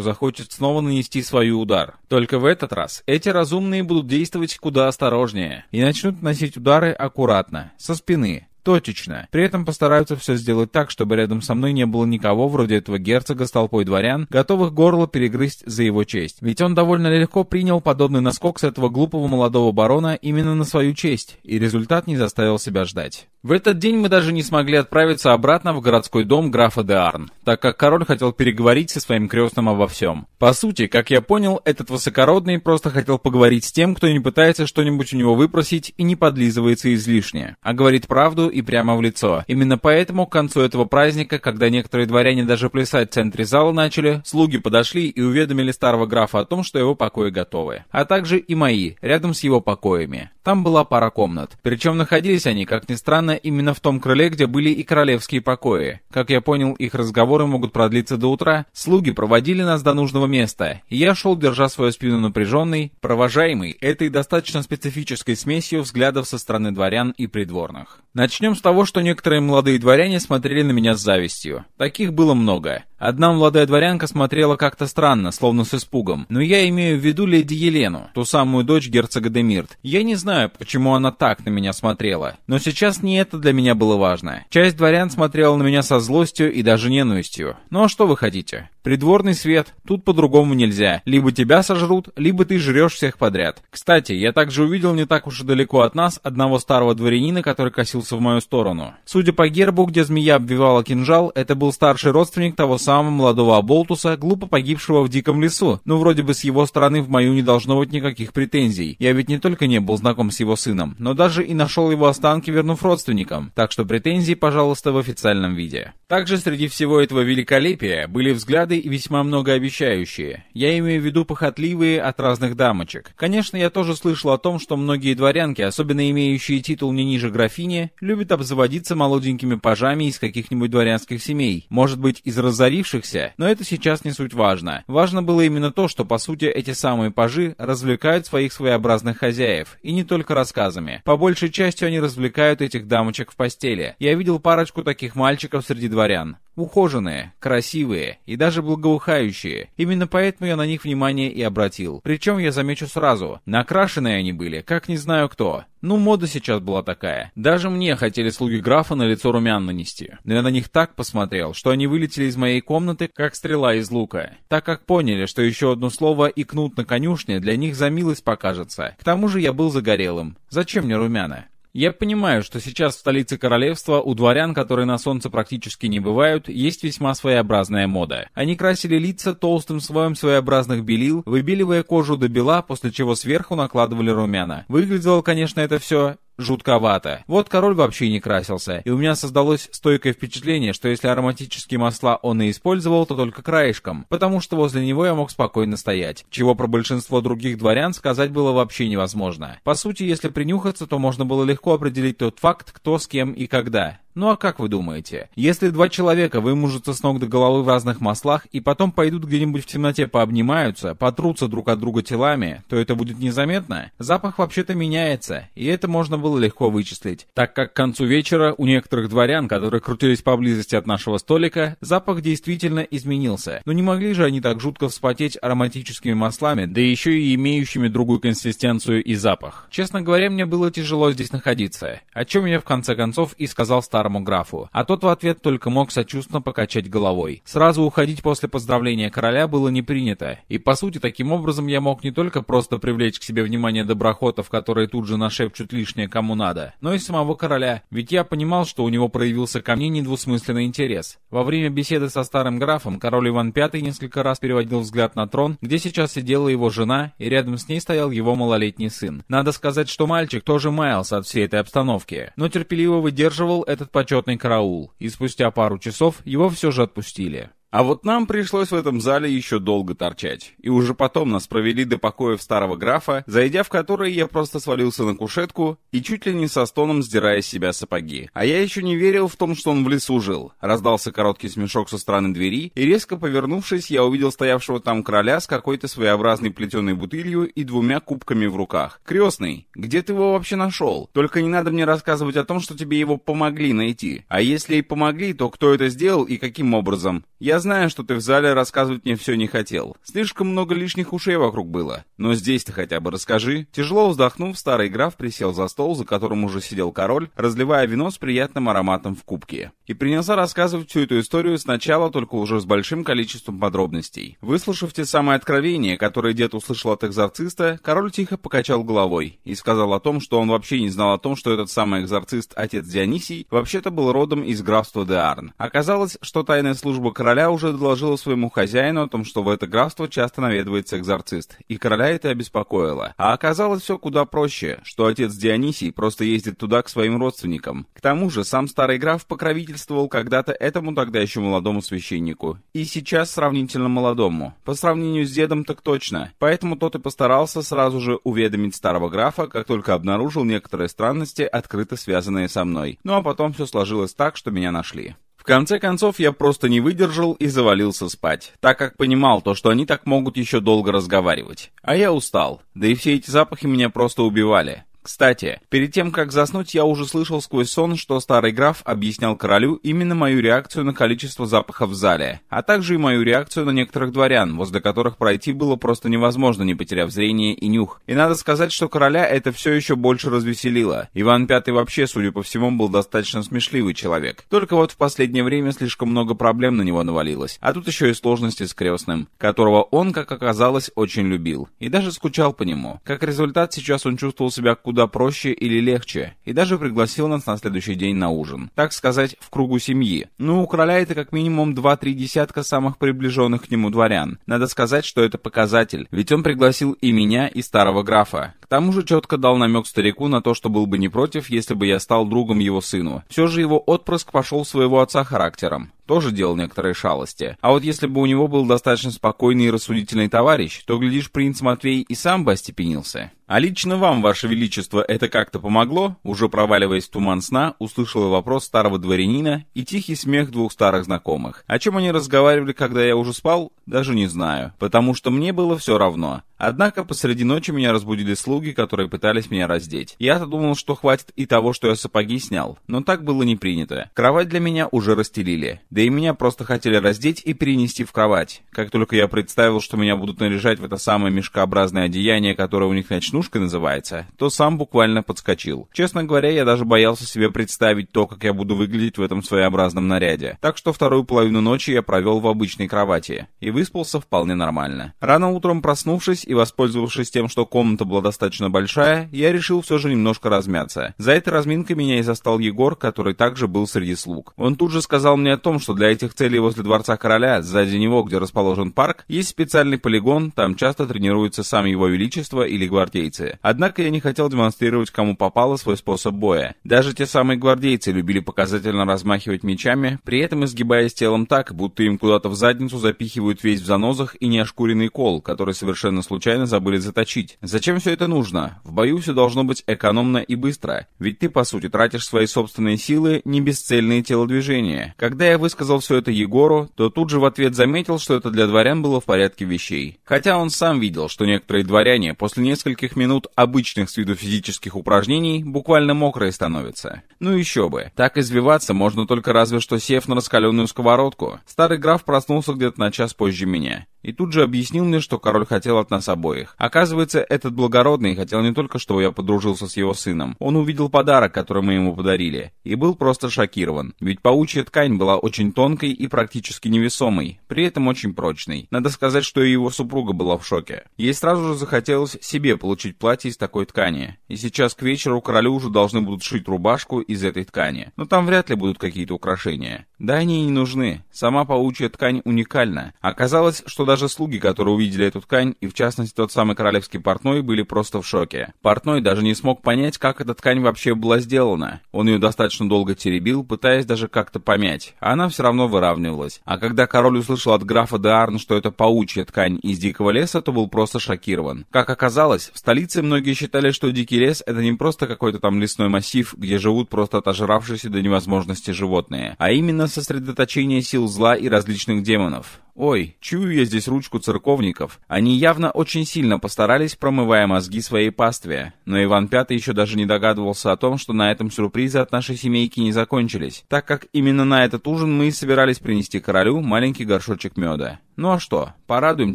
захочет снова нанести свой удар. Только в этот раз эти разумные будут действовать куда осторожнее и начнут носить удары аккуратно, со спины, точечно. При этом постараются все сделать так, чтобы рядом со мной не было никого вроде этого герцога с толпой дворян, готовых горло перегрызть за его честь. Ведь он довольно легко принял подобный наскок с этого глупого молодого барона именно на свою честь, и результат не заставил себя ждать. В этот день мы даже не смогли отправиться обратно в городской дом графа де Арн, так как король хотел переговорить со своим крестным обо всем. По сути, как я понял, этот высокородный просто хотел поговорить с тем, кто не пытается что-нибудь у него выпросить и не подлизывается излишне, а говорит правду и прямо в лицо. Именно поэтому к концу этого праздника, когда некоторые дворяне даже плясать в центре зала начали, слуги подошли и уведомили старого графа о том, что его покои готовы. А также и мои, рядом с его покоями. Там была пара комнат. Причем находились они, как ни странно, именно в том крыле, где были и королевские покои. Как я понял, их разговоры могут продлиться до утра. Слуги проводили нас до нужного места, и я шел, держа свою спину напряженной, провожаемый этой достаточно специфической смесью взглядов со стороны дворян и придворных. Начнем с того, что некоторые молодые дворяне смотрели на меня с завистью. Таких было много. Одна молодая дворянка смотрела как-то странно, словно с испугом. Но я имею в виду леди Елену, ту самую дочь герцога Демирт. Я не знаю, почему она так на меня смотрела. Но сейчас не это для меня было важно. Часть дворян смотрела на меня со злостью и даже ненавистью. Ну а что вы хотите? Придворный свет, тут по-другому нельзя. Либо тебя сожрут, либо ты жрешь всех подряд. Кстати, я также увидел не так уж и далеко от нас одного старого дворянина, который косился в мою сторону. Судя по гербу, где змея обвивала кинжал, это был старший родственник того самого молодого Аболтуса, глупо погибшего в диком лесу. Ну, вроде бы с его стороны в мою не должно быть никаких претензий. Я ведь не только не был знаком с его сыном, но даже и нашел его останки, вернув родственникам. Так что претензии, пожалуйста, в официальном виде. Также среди всего этого великолепия были взгляды весьма многообещающие. Я имею в виду похотливые от разных дамочек. Конечно, я тоже слышал о том, что многие дворянки, особенно имеющие титул не ниже графини, любят обзаводиться молоденькими пажами из каких-нибудь дворянских семей. Может быть, из разорившихся, но это сейчас не суть важно. Важно было именно то, что, по сути, эти самые пажи развлекают своих своеобразных хозяев, и не только рассказами. По большей части они развлекают этих дамочек в постели. Я видел парочку таких мальчиков среди дворян. Ухоженные, красивые и даже благоухающие. Именно поэтому я на них внимание и обратил. Причем я замечу сразу, накрашенные они были, как не знаю кто. Ну, мода сейчас была такая. Даже мне хотели слуги графа на лицо румян нанести. Но я на них так посмотрел, что они вылетели из моей комнаты, как стрела из лука. Так как поняли, что еще одно слово и кнут на конюшне для них за милость покажется. К тому же я был загорелым. Зачем мне румяна? Я понимаю, что сейчас в столице королевства у дворян, которые на солнце практически не бывают, есть весьма своеобразная мода. Они красили лица толстым слоем своеобразных белил, выбеливая кожу до бела, после чего сверху накладывали румяна. Выглядело, конечно, это все жутковато. Вот король вообще не красился, и у меня создалось стойкое впечатление, что если ароматические масла он и использовал, то только краешком, потому что возле него я мог спокойно стоять, чего про большинство других дворян сказать было вообще невозможно. По сути, если принюхаться, то можно было легко определить тот факт, кто с кем и когда. Ну а как вы думаете? Если два человека вымужутся с ног до головы в разных маслах и потом пойдут где-нибудь в темноте пообнимаются, потрутся друг от друга телами, то это будет незаметно? Запах вообще-то меняется, и это можно было легко вычислить, так как к концу вечера у некоторых дворян, которые крутились поблизости от нашего столика, запах действительно изменился. Но не могли же они так жутко вспотеть ароматическими маслами, да еще и имеющими другую консистенцию и запах. Честно говоря, мне было тяжело здесь находиться, о чем я в конце концов и сказал старому графу, а тот в ответ только мог сочувственно покачать головой. Сразу уходить после поздравления короля было не принято, и по сути таким образом я мог не только просто привлечь к себе внимание доброхотов, которые тут же нашепчут лишнее кому надо, но и самого короля, ведь я понимал, что у него проявился ко мне недвусмысленный интерес. Во время беседы со старым графом король Иван V несколько раз переводил взгляд на трон, где сейчас сидела его жена, и рядом с ней стоял его малолетний сын. Надо сказать, что мальчик тоже маялся от всей этой обстановки, но терпеливо выдерживал этот почетный караул, и спустя пару часов его все же отпустили. А вот нам пришлось в этом зале еще долго торчать. И уже потом нас провели до покоев старого графа, зайдя в который я просто свалился на кушетку и чуть ли не со стоном сдирая с себя сапоги. А я еще не верил в том, что он в лесу жил. Раздался короткий смешок со стороны двери, и резко повернувшись, я увидел стоявшего там короля с какой-то своеобразной плетеной бутылью и двумя кубками в руках. «Крестный, где ты его вообще нашел? Только не надо мне рассказывать о том, что тебе его помогли найти. А если и помогли, то кто это сделал и каким образом? Я знаю, что ты в зале рассказывать мне все не хотел. Слишком много лишних ушей вокруг было. Но здесь ты хотя бы расскажи». Тяжело вздохнув, старый граф присел за стол, за которым уже сидел король, разливая вино с приятным ароматом в кубке. И принялся рассказывать всю эту историю сначала, только уже с большим количеством подробностей. Выслушав те самые откровения, которые дед услышал от экзорциста, король тихо покачал головой и сказал о том, что он вообще не знал о том, что этот самый экзорцист, отец Дионисий, вообще-то был родом из графства Деарн. Оказалось, что тайная служба короля уже доложила своему хозяину о том, что в это графство часто наведывается экзорцист, и короля это обеспокоило. А оказалось все куда проще, что отец Дионисий просто ездит туда к своим родственникам. К тому же сам старый граф покровительствовал когда-то этому тогда еще молодому священнику. И сейчас сравнительно молодому. По сравнению с дедом так точно. Поэтому тот и постарался сразу же уведомить старого графа, как только обнаружил некоторые странности, открыто связанные со мной. Ну а потом все сложилось так, что меня нашли. В конце концов, я просто не выдержал и завалился спать, так как понимал то, что они так могут еще долго разговаривать. А я устал, да и все эти запахи меня просто убивали. Кстати, перед тем, как заснуть, я уже слышал сквозь сон, что старый граф объяснял королю именно мою реакцию на количество запахов в зале, а также и мою реакцию на некоторых дворян, возле которых пройти было просто невозможно, не потеряв зрение и нюх. И надо сказать, что короля это все еще больше развеселило. Иван V вообще, судя по всему, был достаточно смешливый человек. Только вот в последнее время слишком много проблем на него навалилось. А тут еще и сложности с крестным, которого он, как оказалось, очень любил. И даже скучал по нему. Как результат, сейчас он чувствовал себя куда куда проще или легче, и даже пригласил нас на следующий день на ужин. Так сказать, в кругу семьи. Ну, у короля это как минимум 2-3 десятка самых приближенных к нему дворян. Надо сказать, что это показатель, ведь он пригласил и меня, и старого графа. К тому же четко дал намек старику на то, что был бы не против, если бы я стал другом его сыну. Все же его отпрыск пошел своего отца характером тоже делал некоторые шалости. А вот если бы у него был достаточно спокойный и рассудительный товарищ, то, глядишь, принц Матвей и сам бы остепенился. «А лично вам, ваше величество, это как-то помогло?» Уже проваливаясь в туман сна, услышал вопрос старого дворянина и тихий смех двух старых знакомых. О чем они разговаривали, когда я уже спал, даже не знаю, потому что мне было все равно. Однако посреди ночи меня разбудили слуги, которые пытались меня раздеть. Я-то думал, что хватит и того, что я сапоги снял, но так было не принято. Кровать для меня уже расстелили. Да и меня просто хотели раздеть и перенести в кровать. Как только я представил, что меня будут наряжать в это самое мешкообразное одеяние, которое у них ночнушкой называется, то сам буквально подскочил. Честно говоря, я даже боялся себе представить то, как я буду выглядеть в этом своеобразном наряде. Так что вторую половину ночи я провел в обычной кровати и выспался вполне нормально. Рано утром проснувшись и воспользовавшись тем, что комната была достаточно большая, я решил все же немножко размяться. За этой разминкой меня и застал Егор, который также был среди слуг. Он тут же сказал мне о том, что для этих целей возле Дворца Короля, сзади него, где расположен парк, есть специальный полигон, там часто тренируются сам Его Величество или гвардейцы. Однако я не хотел демонстрировать кому попало свой способ боя. Даже те самые гвардейцы любили показательно размахивать мечами, при этом изгибаясь телом так, будто им куда-то в задницу запихивают весь в занозах и неошкуренный кол, который совершенно случайно забыли заточить. Зачем все это нужно? В бою все должно быть экономно и быстро. Ведь ты, по сути, тратишь свои собственные силы, не бесцельные телодвижения. Когда я высказал все это Егору, то тут же в ответ заметил, что это для дворян было в порядке вещей. Хотя он сам видел, что некоторые дворяне после нескольких минут обычных с виду физических упражнений буквально мокрые становятся. Ну еще бы. Так извиваться можно только разве что сев на раскаленную сковородку. Старый граф проснулся где-то на час позже меня. И тут же объяснил мне, что король хотел от нас обоих. Оказывается, этот благородный хотел не только, чтобы я подружился с его сыном. Он увидел подарок, который мы ему подарили, и был просто шокирован. Ведь паучья ткань была очень тонкой и практически невесомой, при этом очень прочной. Надо сказать, что и его супруга была в шоке. Ей сразу же захотелось себе получить платье из такой ткани. И сейчас к вечеру королю уже должны будут шить рубашку из этой ткани. Но там вряд ли будут какие-то украшения. Да они и не нужны. Сама паучья ткань уникальна. Оказалось, что даже слуги, которые увидели эту ткань, и в частности тот самый королевский портной, были просто в шоке. Портной даже не смог понять, как эта ткань вообще была сделана. Он ее достаточно долго теребил, пытаясь даже как-то помять, а она все равно выравнивалась. А когда король услышал от графа де Арн, что это паучья ткань из дикого леса, то был просто шокирован. Как оказалось, в столице многие считали, что дикий лес это не просто какой-то там лесной массив, где живут просто отожравшиеся до невозможности животные, а именно сосредоточение сил зла и различных демонов. Ой, чую я здесь ручку церковников. Они явно очень сильно постарались, промывая мозги своей пастве. Но Иван Пятый еще даже не догадывался о том, что на этом сюрпризы от нашей семейки не закончились, так как именно на этот ужин мы и собирались принести королю маленький горшочек меда. Ну а что, порадуем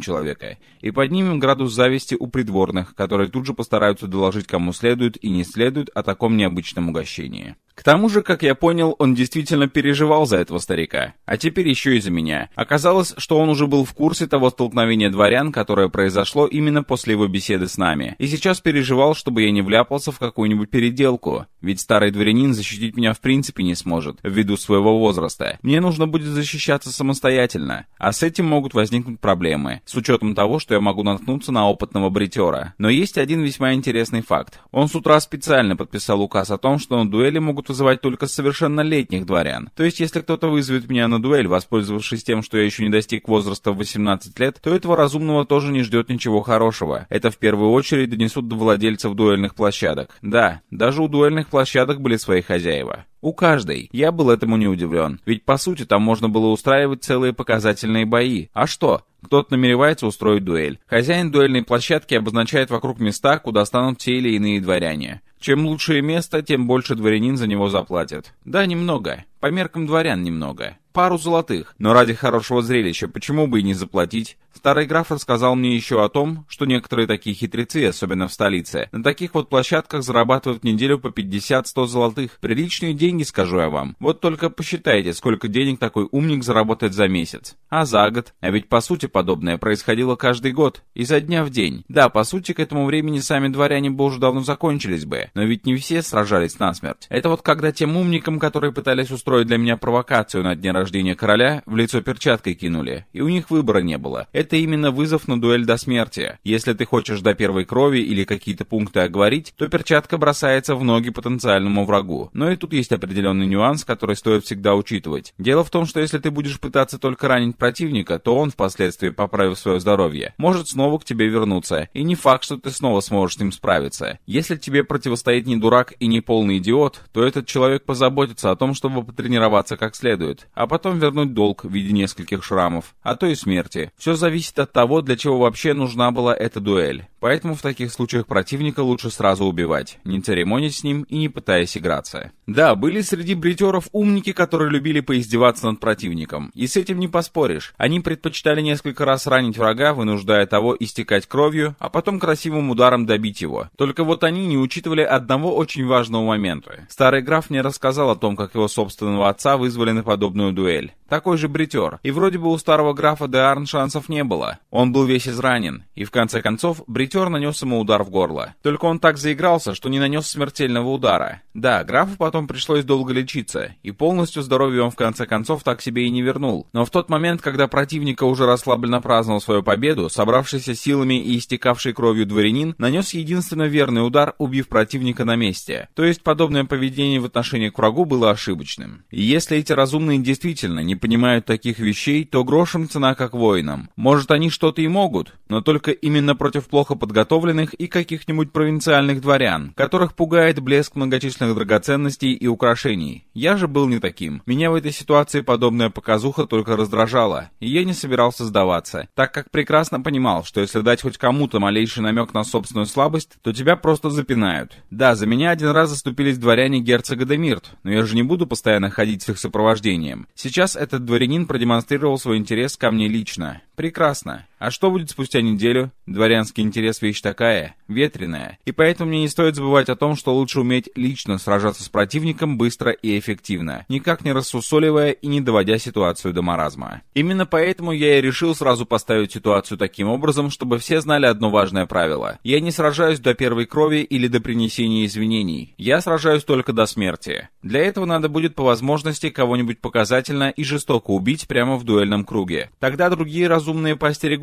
человека и поднимем градус зависти у придворных, которые тут же постараются доложить кому следует и не следует о таком необычном угощении. К тому же, как я понял, он действительно переживал за этого старика. А теперь еще и за меня. Оказалось, что он уже был в курсе того столкновения дворян, которое произошло именно после его беседы с нами. И сейчас переживал, чтобы я не вляпался в какую-нибудь переделку. Ведь старый дворянин защитить меня в принципе не сможет, ввиду своего возраста. Мне нужно будет защищаться самостоятельно. А с этим могут возникнуть проблемы, с учетом того, что я могу наткнуться на опытного бритера. Но есть один весьма интересный факт. Он с утра специально подписал указ о том, что на дуэли могут вызывать только совершеннолетних дворян. То есть, если кто-то вызовет меня на дуэль, воспользовавшись тем, что я еще не достиг возраста в 18 лет, то этого разумного тоже не ждет ничего хорошего. Это в первую очередь донесут до владельцев дуэльных площадок. Да, даже у дуэльных площадок были свои хозяева. У каждой. Я был этому не удивлен. Ведь по сути там можно было устраивать целые показательные бои. А что? Кто-то намеревается устроить дуэль. Хозяин дуэльной площадки обозначает вокруг места, куда станут те или иные дворяне. Чем лучшее место, тем больше дворянин за него заплатит. Да, немного. По меркам дворян немного. Пару золотых. Но ради хорошего зрелища, почему бы и не заплатить? Старый граф рассказал мне еще о том, что некоторые такие хитрецы, особенно в столице, на таких вот площадках зарабатывают в неделю по 50-100 золотых. Приличные деньги, скажу я вам. Вот только посчитайте, сколько денег такой умник заработает за месяц. А за год? А ведь по сути подобное происходило каждый год. Изо дня в день. Да, по сути к этому времени сами дворяне бы уже давно закончились бы. Но ведь не все сражались насмерть. Это вот когда тем умникам, которые пытались устроить для меня провокацию на дне рождения короля, в лицо перчаткой кинули. И у них выбора не было. Это именно вызов на дуэль до смерти. Если ты хочешь до первой крови или какие-то пункты оговорить, то перчатка бросается в ноги потенциальному врагу. Но и тут есть определенный нюанс, который стоит всегда учитывать. Дело в том, что если ты будешь пытаться только ранить противника, то он, впоследствии поправив свое здоровье, может снова к тебе вернуться. И не факт, что ты снова сможешь с ним справиться. Если тебе противостоит не дурак и не полный идиот, то этот человек позаботится о том, чтобы потренироваться как следует, а потом вернуть долг в виде нескольких шрамов, а то и смерти. Все зависит зависит от того, для чего вообще нужна была эта дуэль. Поэтому в таких случаях противника лучше сразу убивать, не церемонясь с ним и не пытаясь играться. Да, были среди бритеров умники, которые любили поиздеваться над противником. И с этим не поспоришь. Они предпочитали несколько раз ранить врага, вынуждая того истекать кровью, а потом красивым ударом добить его. Только вот они не учитывали одного очень важного момента. Старый граф мне рассказал о том, как его собственного отца вызвали на подобную дуэль. Такой же бритер. И вроде бы у старого графа де Арн шансов не было. Он был весь изранен. И в конце концов, бритер нанес ему удар в горло. Только он так заигрался, что не нанес смертельного удара. Да, графу потом пришлось долго лечиться. И полностью здоровье он в конце концов так себе и не вернул. Но в тот момент, когда противника уже расслабленно праздновал свою победу, собравшийся силами и истекавший кровью дворянин нанес единственно верный удар, убив противника на месте. То есть подобное поведение в отношении к врагу было ошибочным. И если эти разумные действительно не понимают таких вещей, то грошем цена как воинам. Может, они что-то и могут, но только именно против плохо подготовленных и каких-нибудь провинциальных дворян, которых пугает блеск многочисленных драгоценностей и украшений. Я же был не таким. Меня в этой ситуации подобная показуха только раздражала, и я не собирался сдаваться, так как прекрасно понимал, что если дать хоть кому-то малейший намек на собственную слабость, то тебя просто запинают. Да, за меня один раз заступились дворяне герцога Демирт, но я же не буду постоянно ходить с их сопровождением. Сейчас это этот дворянин продемонстрировал свой интерес ко мне лично. Прекрасно прекрасно. А что будет спустя неделю? Дворянский интерес вещь такая, ветреная. И поэтому мне не стоит забывать о том, что лучше уметь лично сражаться с противником быстро и эффективно, никак не рассусоливая и не доводя ситуацию до маразма. Именно поэтому я и решил сразу поставить ситуацию таким образом, чтобы все знали одно важное правило. Я не сражаюсь до первой крови или до принесения извинений. Я сражаюсь только до смерти. Для этого надо будет по возможности кого-нибудь показательно и жестоко убить прямо в дуэльном круге. Тогда другие разумные разумные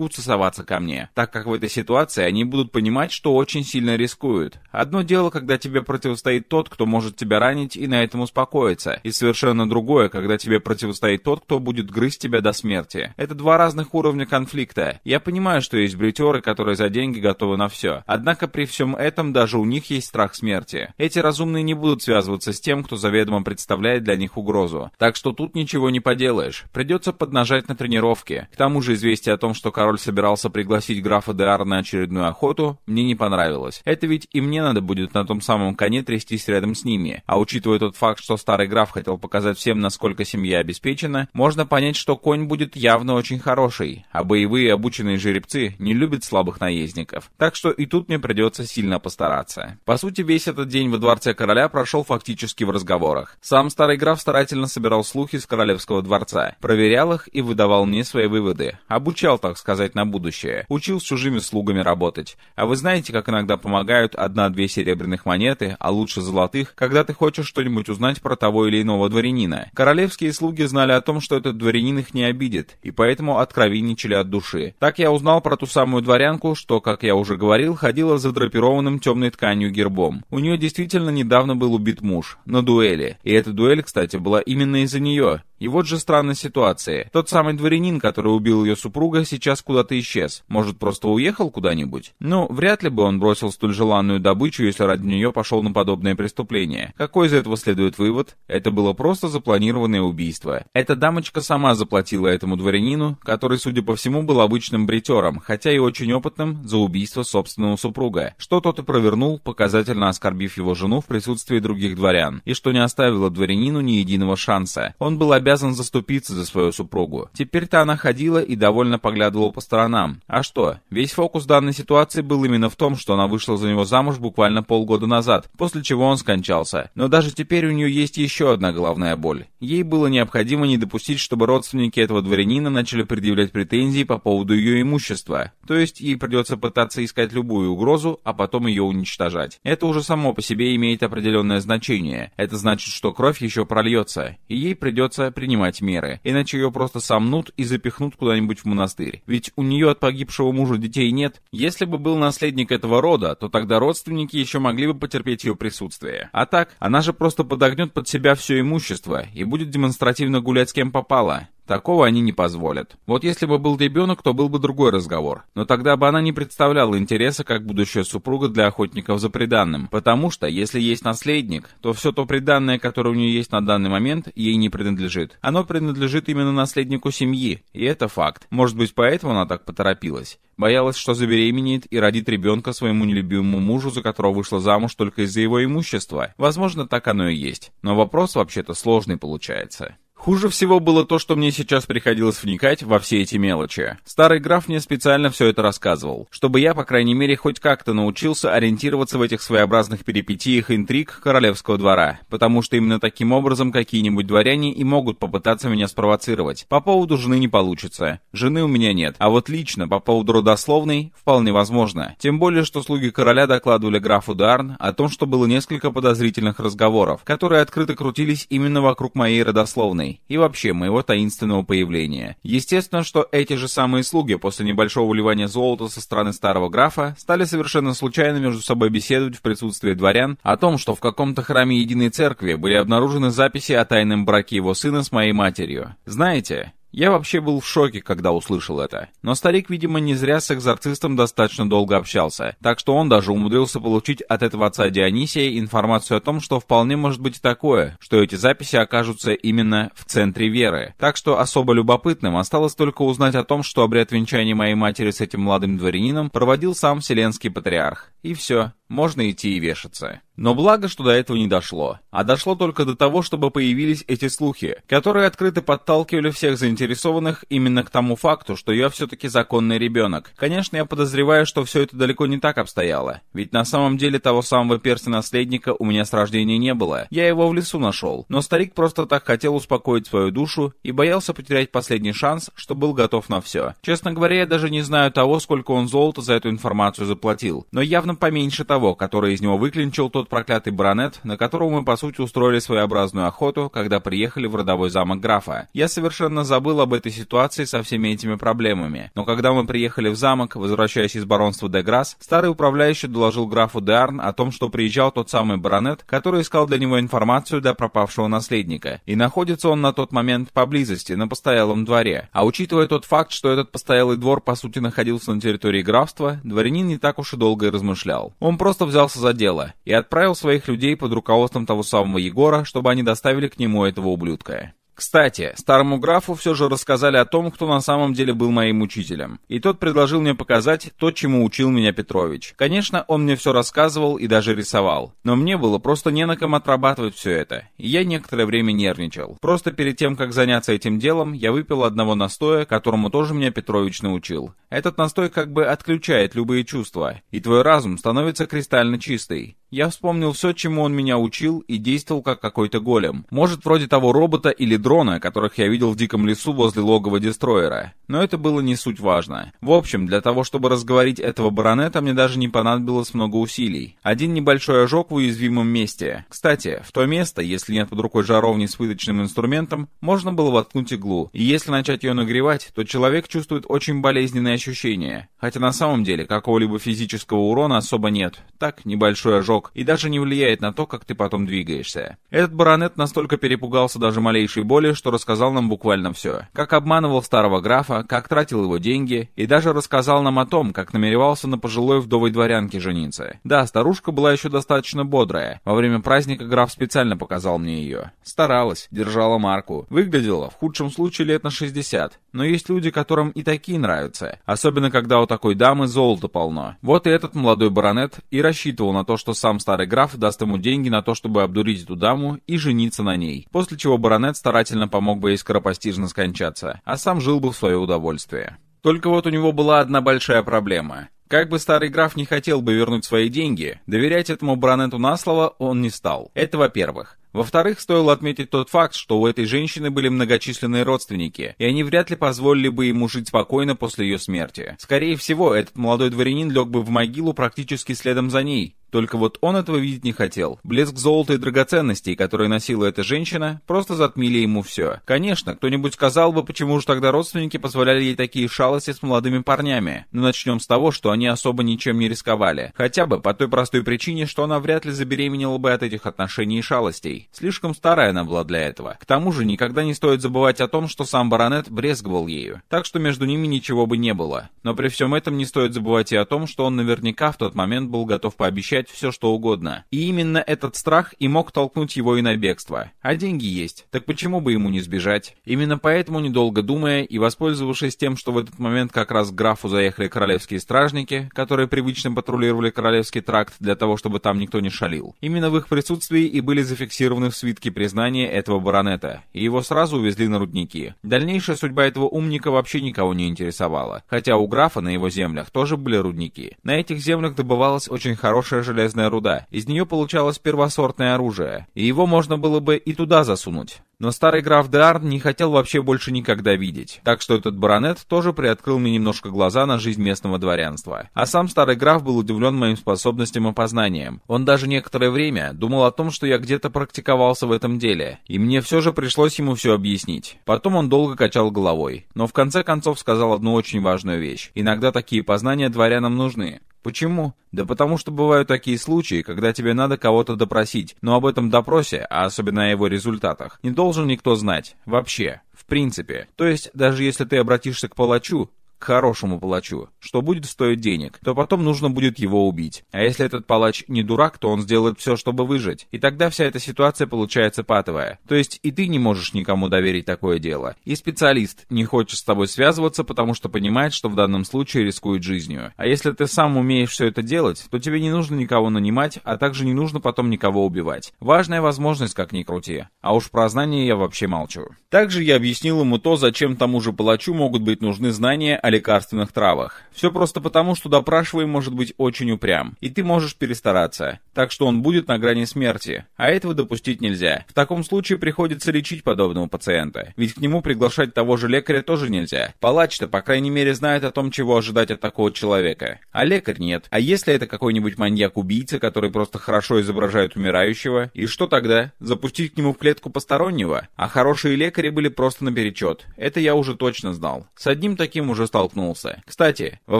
поостерегутся соваться ко мне, так как в этой ситуации они будут понимать, что очень сильно рискуют. Одно дело, когда тебе противостоит тот, кто может тебя ранить и на этом успокоиться, и совершенно другое, когда тебе противостоит тот, кто будет грызть тебя до смерти. Это два разных уровня конфликта. Я понимаю, что есть бритеры, которые за деньги готовы на все. Однако при всем этом даже у них есть страх смерти. Эти разумные не будут связываться с тем, кто заведомо представляет для них угрозу. Так что тут ничего не поделаешь. Придется поднажать на тренировке. К тому же известие о том, что король собирался пригласить графа Деар на очередную охоту, мне не понравилось. Это ведь и мне надо будет на том самом коне трястись рядом с ними. А учитывая тот факт, что старый граф хотел показать всем, насколько семья обеспечена, можно понять, что конь будет явно очень хороший, а боевые обученные жеребцы не любят слабых наездников. Так что и тут мне придется сильно постараться. По сути, весь этот день во дворце короля прошел фактически в разговорах. Сам старый граф старательно собирал слухи с королевского дворца, проверял их и выдавал мне свои выводы. Об Обучал, так сказать, на будущее. Учил с чужими слугами работать. А вы знаете, как иногда помогают одна-две серебряных монеты, а лучше золотых, когда ты хочешь что-нибудь узнать про того или иного дворянина. Королевские слуги знали о том, что этот дворянин их не обидит, и поэтому откровенничали от души. Так я узнал про ту самую дворянку, что, как я уже говорил, ходила задрапированным темной тканью гербом. У нее действительно недавно был убит муж, на дуэли. И эта дуэль, кстати, была именно из-за нее. И вот же странная ситуация. Тот самый дворянин, который убил ее супруга, сейчас куда-то исчез. Может, просто уехал куда-нибудь? Ну, вряд ли бы он бросил столь желанную добычу, если ради нее пошел на подобное преступление? Какой из этого следует вывод? Это было просто запланированное убийство. Эта дамочка сама заплатила этому дворянину, который, судя по всему, был обычным бритером, хотя и очень опытным, за убийство собственного супруга, что тот и провернул, показательно оскорбив его жену в присутствии других дворян, и что не оставило дворянину ни единого шанса. Он был обязан заступиться за свою супругу. Теперь-то она ходила и довольно поглядывала по сторонам. А что? Весь фокус данной ситуации был именно в том, что она вышла за него замуж буквально полгода назад, после чего он скончался. Но даже теперь у нее есть еще одна головная боль. Ей было необходимо не допустить, чтобы родственники этого дворянина начали предъявлять претензии по поводу ее имущества. То есть ей придется пытаться искать любую угрозу, а потом ее уничтожать. Это уже само по себе имеет определенное значение. Это значит, что кровь еще прольется, и ей придется принимать меры. Иначе ее просто сомнут и запихнут куда-нибудь в монастырь. Ведь у нее от погибшего мужа детей нет. Если бы был наследник этого рода, то тогда родственники еще могли бы потерпеть ее присутствие. А так, она же просто подогнет под себя все имущество и будет демонстративно гулять с кем попало. Такого они не позволят. Вот если бы был ребенок, то был бы другой разговор. Но тогда бы она не представляла интереса как будущая супруга для охотников за приданным. Потому что, если есть наследник, то все то приданное, которое у нее есть на данный момент, ей не принадлежит. Оно принадлежит именно наследнику семьи. И это факт. Может быть, поэтому она так поторопилась. Боялась, что забеременеет и родит ребенка своему нелюбимому мужу, за которого вышла замуж только из-за его имущества. Возможно, так оно и есть. Но вопрос вообще-то сложный получается. Хуже всего было то, что мне сейчас приходилось вникать во все эти мелочи. Старый граф мне специально все это рассказывал, чтобы я, по крайней мере, хоть как-то научился ориентироваться в этих своеобразных перипетиях интриг королевского двора, потому что именно таким образом какие-нибудь дворяне и могут попытаться меня спровоцировать. По поводу жены не получится. Жены у меня нет, а вот лично по поводу родословной вполне возможно. Тем более, что слуги короля докладывали графу Дарн о том, что было несколько подозрительных разговоров, которые открыто крутились именно вокруг моей родословной и вообще моего таинственного появления. Естественно, что эти же самые слуги после небольшого вливания золота со стороны старого графа стали совершенно случайно между собой беседовать в присутствии дворян о том, что в каком-то храме Единой Церкви были обнаружены записи о тайном браке его сына с моей матерью. Знаете, я вообще был в шоке, когда услышал это. Но старик, видимо, не зря с экзорцистом достаточно долго общался, так что он даже умудрился получить от этого отца Дионисия информацию о том, что вполне может быть такое, что эти записи окажутся именно в центре веры. Так что особо любопытным осталось только узнать о том, что обряд венчания моей матери с этим молодым дворянином проводил сам Вселенский Патриарх. И все можно идти и вешаться. Но благо, что до этого не дошло. А дошло только до того, чтобы появились эти слухи, которые открыто подталкивали всех заинтересованных именно к тому факту, что я все-таки законный ребенок. Конечно, я подозреваю, что все это далеко не так обстояло. Ведь на самом деле того самого перса-наследника у меня с рождения не было. Я его в лесу нашел. Но старик просто так хотел успокоить свою душу и боялся потерять последний шанс, что был готов на все. Честно говоря, я даже не знаю того, сколько он золота за эту информацию заплатил. Но явно поменьше того, того, который из него выклинчил тот проклятый баронет, на которого мы по сути устроили своеобразную охоту, когда приехали в родовой замок графа. Я совершенно забыл об этой ситуации со всеми этими проблемами. Но когда мы приехали в замок, возвращаясь из баронства де Грасс, старый управляющий доложил графу де о том, что приезжал тот самый баронет, который искал для него информацию для пропавшего наследника. И находится он на тот момент поблизости, на постоялом дворе. А учитывая тот факт, что этот постоялый двор по сути находился на территории графства, дворянин не так уж и долго и размышлял. Он просто взялся за дело и отправил своих людей под руководством того самого Егора, чтобы они доставили к нему этого ублюдка. Кстати, старому графу все же рассказали о том, кто на самом деле был моим учителем. И тот предложил мне показать то, чему учил меня Петрович. Конечно, он мне все рассказывал и даже рисовал. Но мне было просто не на ком отрабатывать все это. И я некоторое время нервничал. Просто перед тем, как заняться этим делом, я выпил одного настоя, которому тоже меня Петрович научил. Этот настой как бы отключает любые чувства. И твой разум становится кристально чистый. Я вспомнил все, чему он меня учил, и действовал как какой-то голем. Может, вроде того робота или дрона, которых я видел в диком лесу возле логова Дестроера. Но это было не суть важно. В общем, для того, чтобы разговорить этого баронета, мне даже не понадобилось много усилий. Один небольшой ожог в уязвимом месте. Кстати, в то место, если нет под рукой жаровни с пыточным инструментом, можно было воткнуть иглу. И если начать ее нагревать, то человек чувствует очень болезненные ощущения. Хотя на самом деле какого-либо физического урона особо нет. Так, небольшой ожог намек и даже не влияет на то, как ты потом двигаешься. Этот баронет настолько перепугался даже малейшей боли, что рассказал нам буквально все. Как обманывал старого графа, как тратил его деньги, и даже рассказал нам о том, как намеревался на пожилой вдовой дворянке жениться. Да, старушка была еще достаточно бодрая. Во время праздника граф специально показал мне ее. Старалась, держала марку. Выглядела, в худшем случае, лет на 60. Но есть люди, которым и такие нравятся. Особенно, когда у такой дамы золота полно. Вот и этот молодой баронет и рассчитывал на то, что сам старый граф даст ему деньги на то, чтобы обдурить эту даму и жениться на ней. После чего баронет старательно помог бы ей скоропостижно скончаться, а сам жил бы в свое удовольствие. Только вот у него была одна большая проблема. Как бы старый граф не хотел бы вернуть свои деньги, доверять этому баронету на слово он не стал. Это во-первых. Во-вторых, стоило отметить тот факт, что у этой женщины были многочисленные родственники, и они вряд ли позволили бы ему жить спокойно после ее смерти. Скорее всего, этот молодой дворянин лег бы в могилу практически следом за ней, только вот он этого видеть не хотел. Блеск золота и драгоценностей, которые носила эта женщина, просто затмили ему все. Конечно, кто-нибудь сказал бы, почему же тогда родственники позволяли ей такие шалости с молодыми парнями. Но начнем с того, что они особо ничем не рисковали. Хотя бы по той простой причине, что она вряд ли забеременела бы от этих отношений и шалостей. Слишком старая она была для этого. К тому же никогда не стоит забывать о том, что сам баронет брезговал ею. Так что между ними ничего бы не было. Но при всем этом не стоит забывать и о том, что он наверняка в тот момент был готов пообещать обещать все, что угодно. И именно этот страх и мог толкнуть его и на бегство. А деньги есть, так почему бы ему не сбежать? Именно поэтому, недолго думая и воспользовавшись тем, что в этот момент как раз к графу заехали королевские стражники, которые привычно патрулировали королевский тракт для того, чтобы там никто не шалил. Именно в их присутствии и были зафиксированы в свитке признания этого баронета, и его сразу увезли на рудники. Дальнейшая судьба этого умника вообще никого не интересовала, хотя у графа на его землях тоже были рудники. На этих землях добывалась очень хорошая железная руда. Из нее получалось первосортное оружие, и его можно было бы и туда засунуть. Но старый граф Деарн не хотел вообще больше никогда видеть. Так что этот баронет тоже приоткрыл мне немножко глаза на жизнь местного дворянства. А сам старый граф был удивлен моим способностям и познаниям. Он даже некоторое время думал о том, что я где-то практиковался в этом деле. И мне все же пришлось ему все объяснить. Потом он долго качал головой. Но в конце концов сказал одну очень важную вещь. Иногда такие познания дворянам нужны. Почему? Да потому что бывают такие случаи, когда тебе надо кого-то допросить, но об этом допросе, а особенно о его результатах, не должен никто знать. Вообще. В принципе. То есть, даже если ты обратишься к палачу, хорошему палачу, что будет стоить денег, то потом нужно будет его убить. А если этот палач не дурак, то он сделает все, чтобы выжить. И тогда вся эта ситуация получается патовая. То есть и ты не можешь никому доверить такое дело. И специалист не хочет с тобой связываться, потому что понимает, что в данном случае рискует жизнью. А если ты сам умеешь все это делать, то тебе не нужно никого нанимать, а также не нужно потом никого убивать. Важная возможность, как ни крути. А уж про знания я вообще молчу. Также я объяснил ему то, зачем тому же палачу могут быть нужны знания о лекарственных травах. Все просто потому, что допрашиваемый может быть очень упрям, и ты можешь перестараться, так что он будет на грани смерти, а этого допустить нельзя. В таком случае приходится лечить подобного пациента, ведь к нему приглашать того же лекаря тоже нельзя. Палач-то, по крайней мере, знает о том, чего ожидать от такого человека, а лекарь нет. А если это какой-нибудь маньяк-убийца, который просто хорошо изображает умирающего, и что тогда? Запустить к нему в клетку постороннего? А хорошие лекари были просто наперечет. Это я уже точно знал. С одним таким уже столкнулся. Кстати, во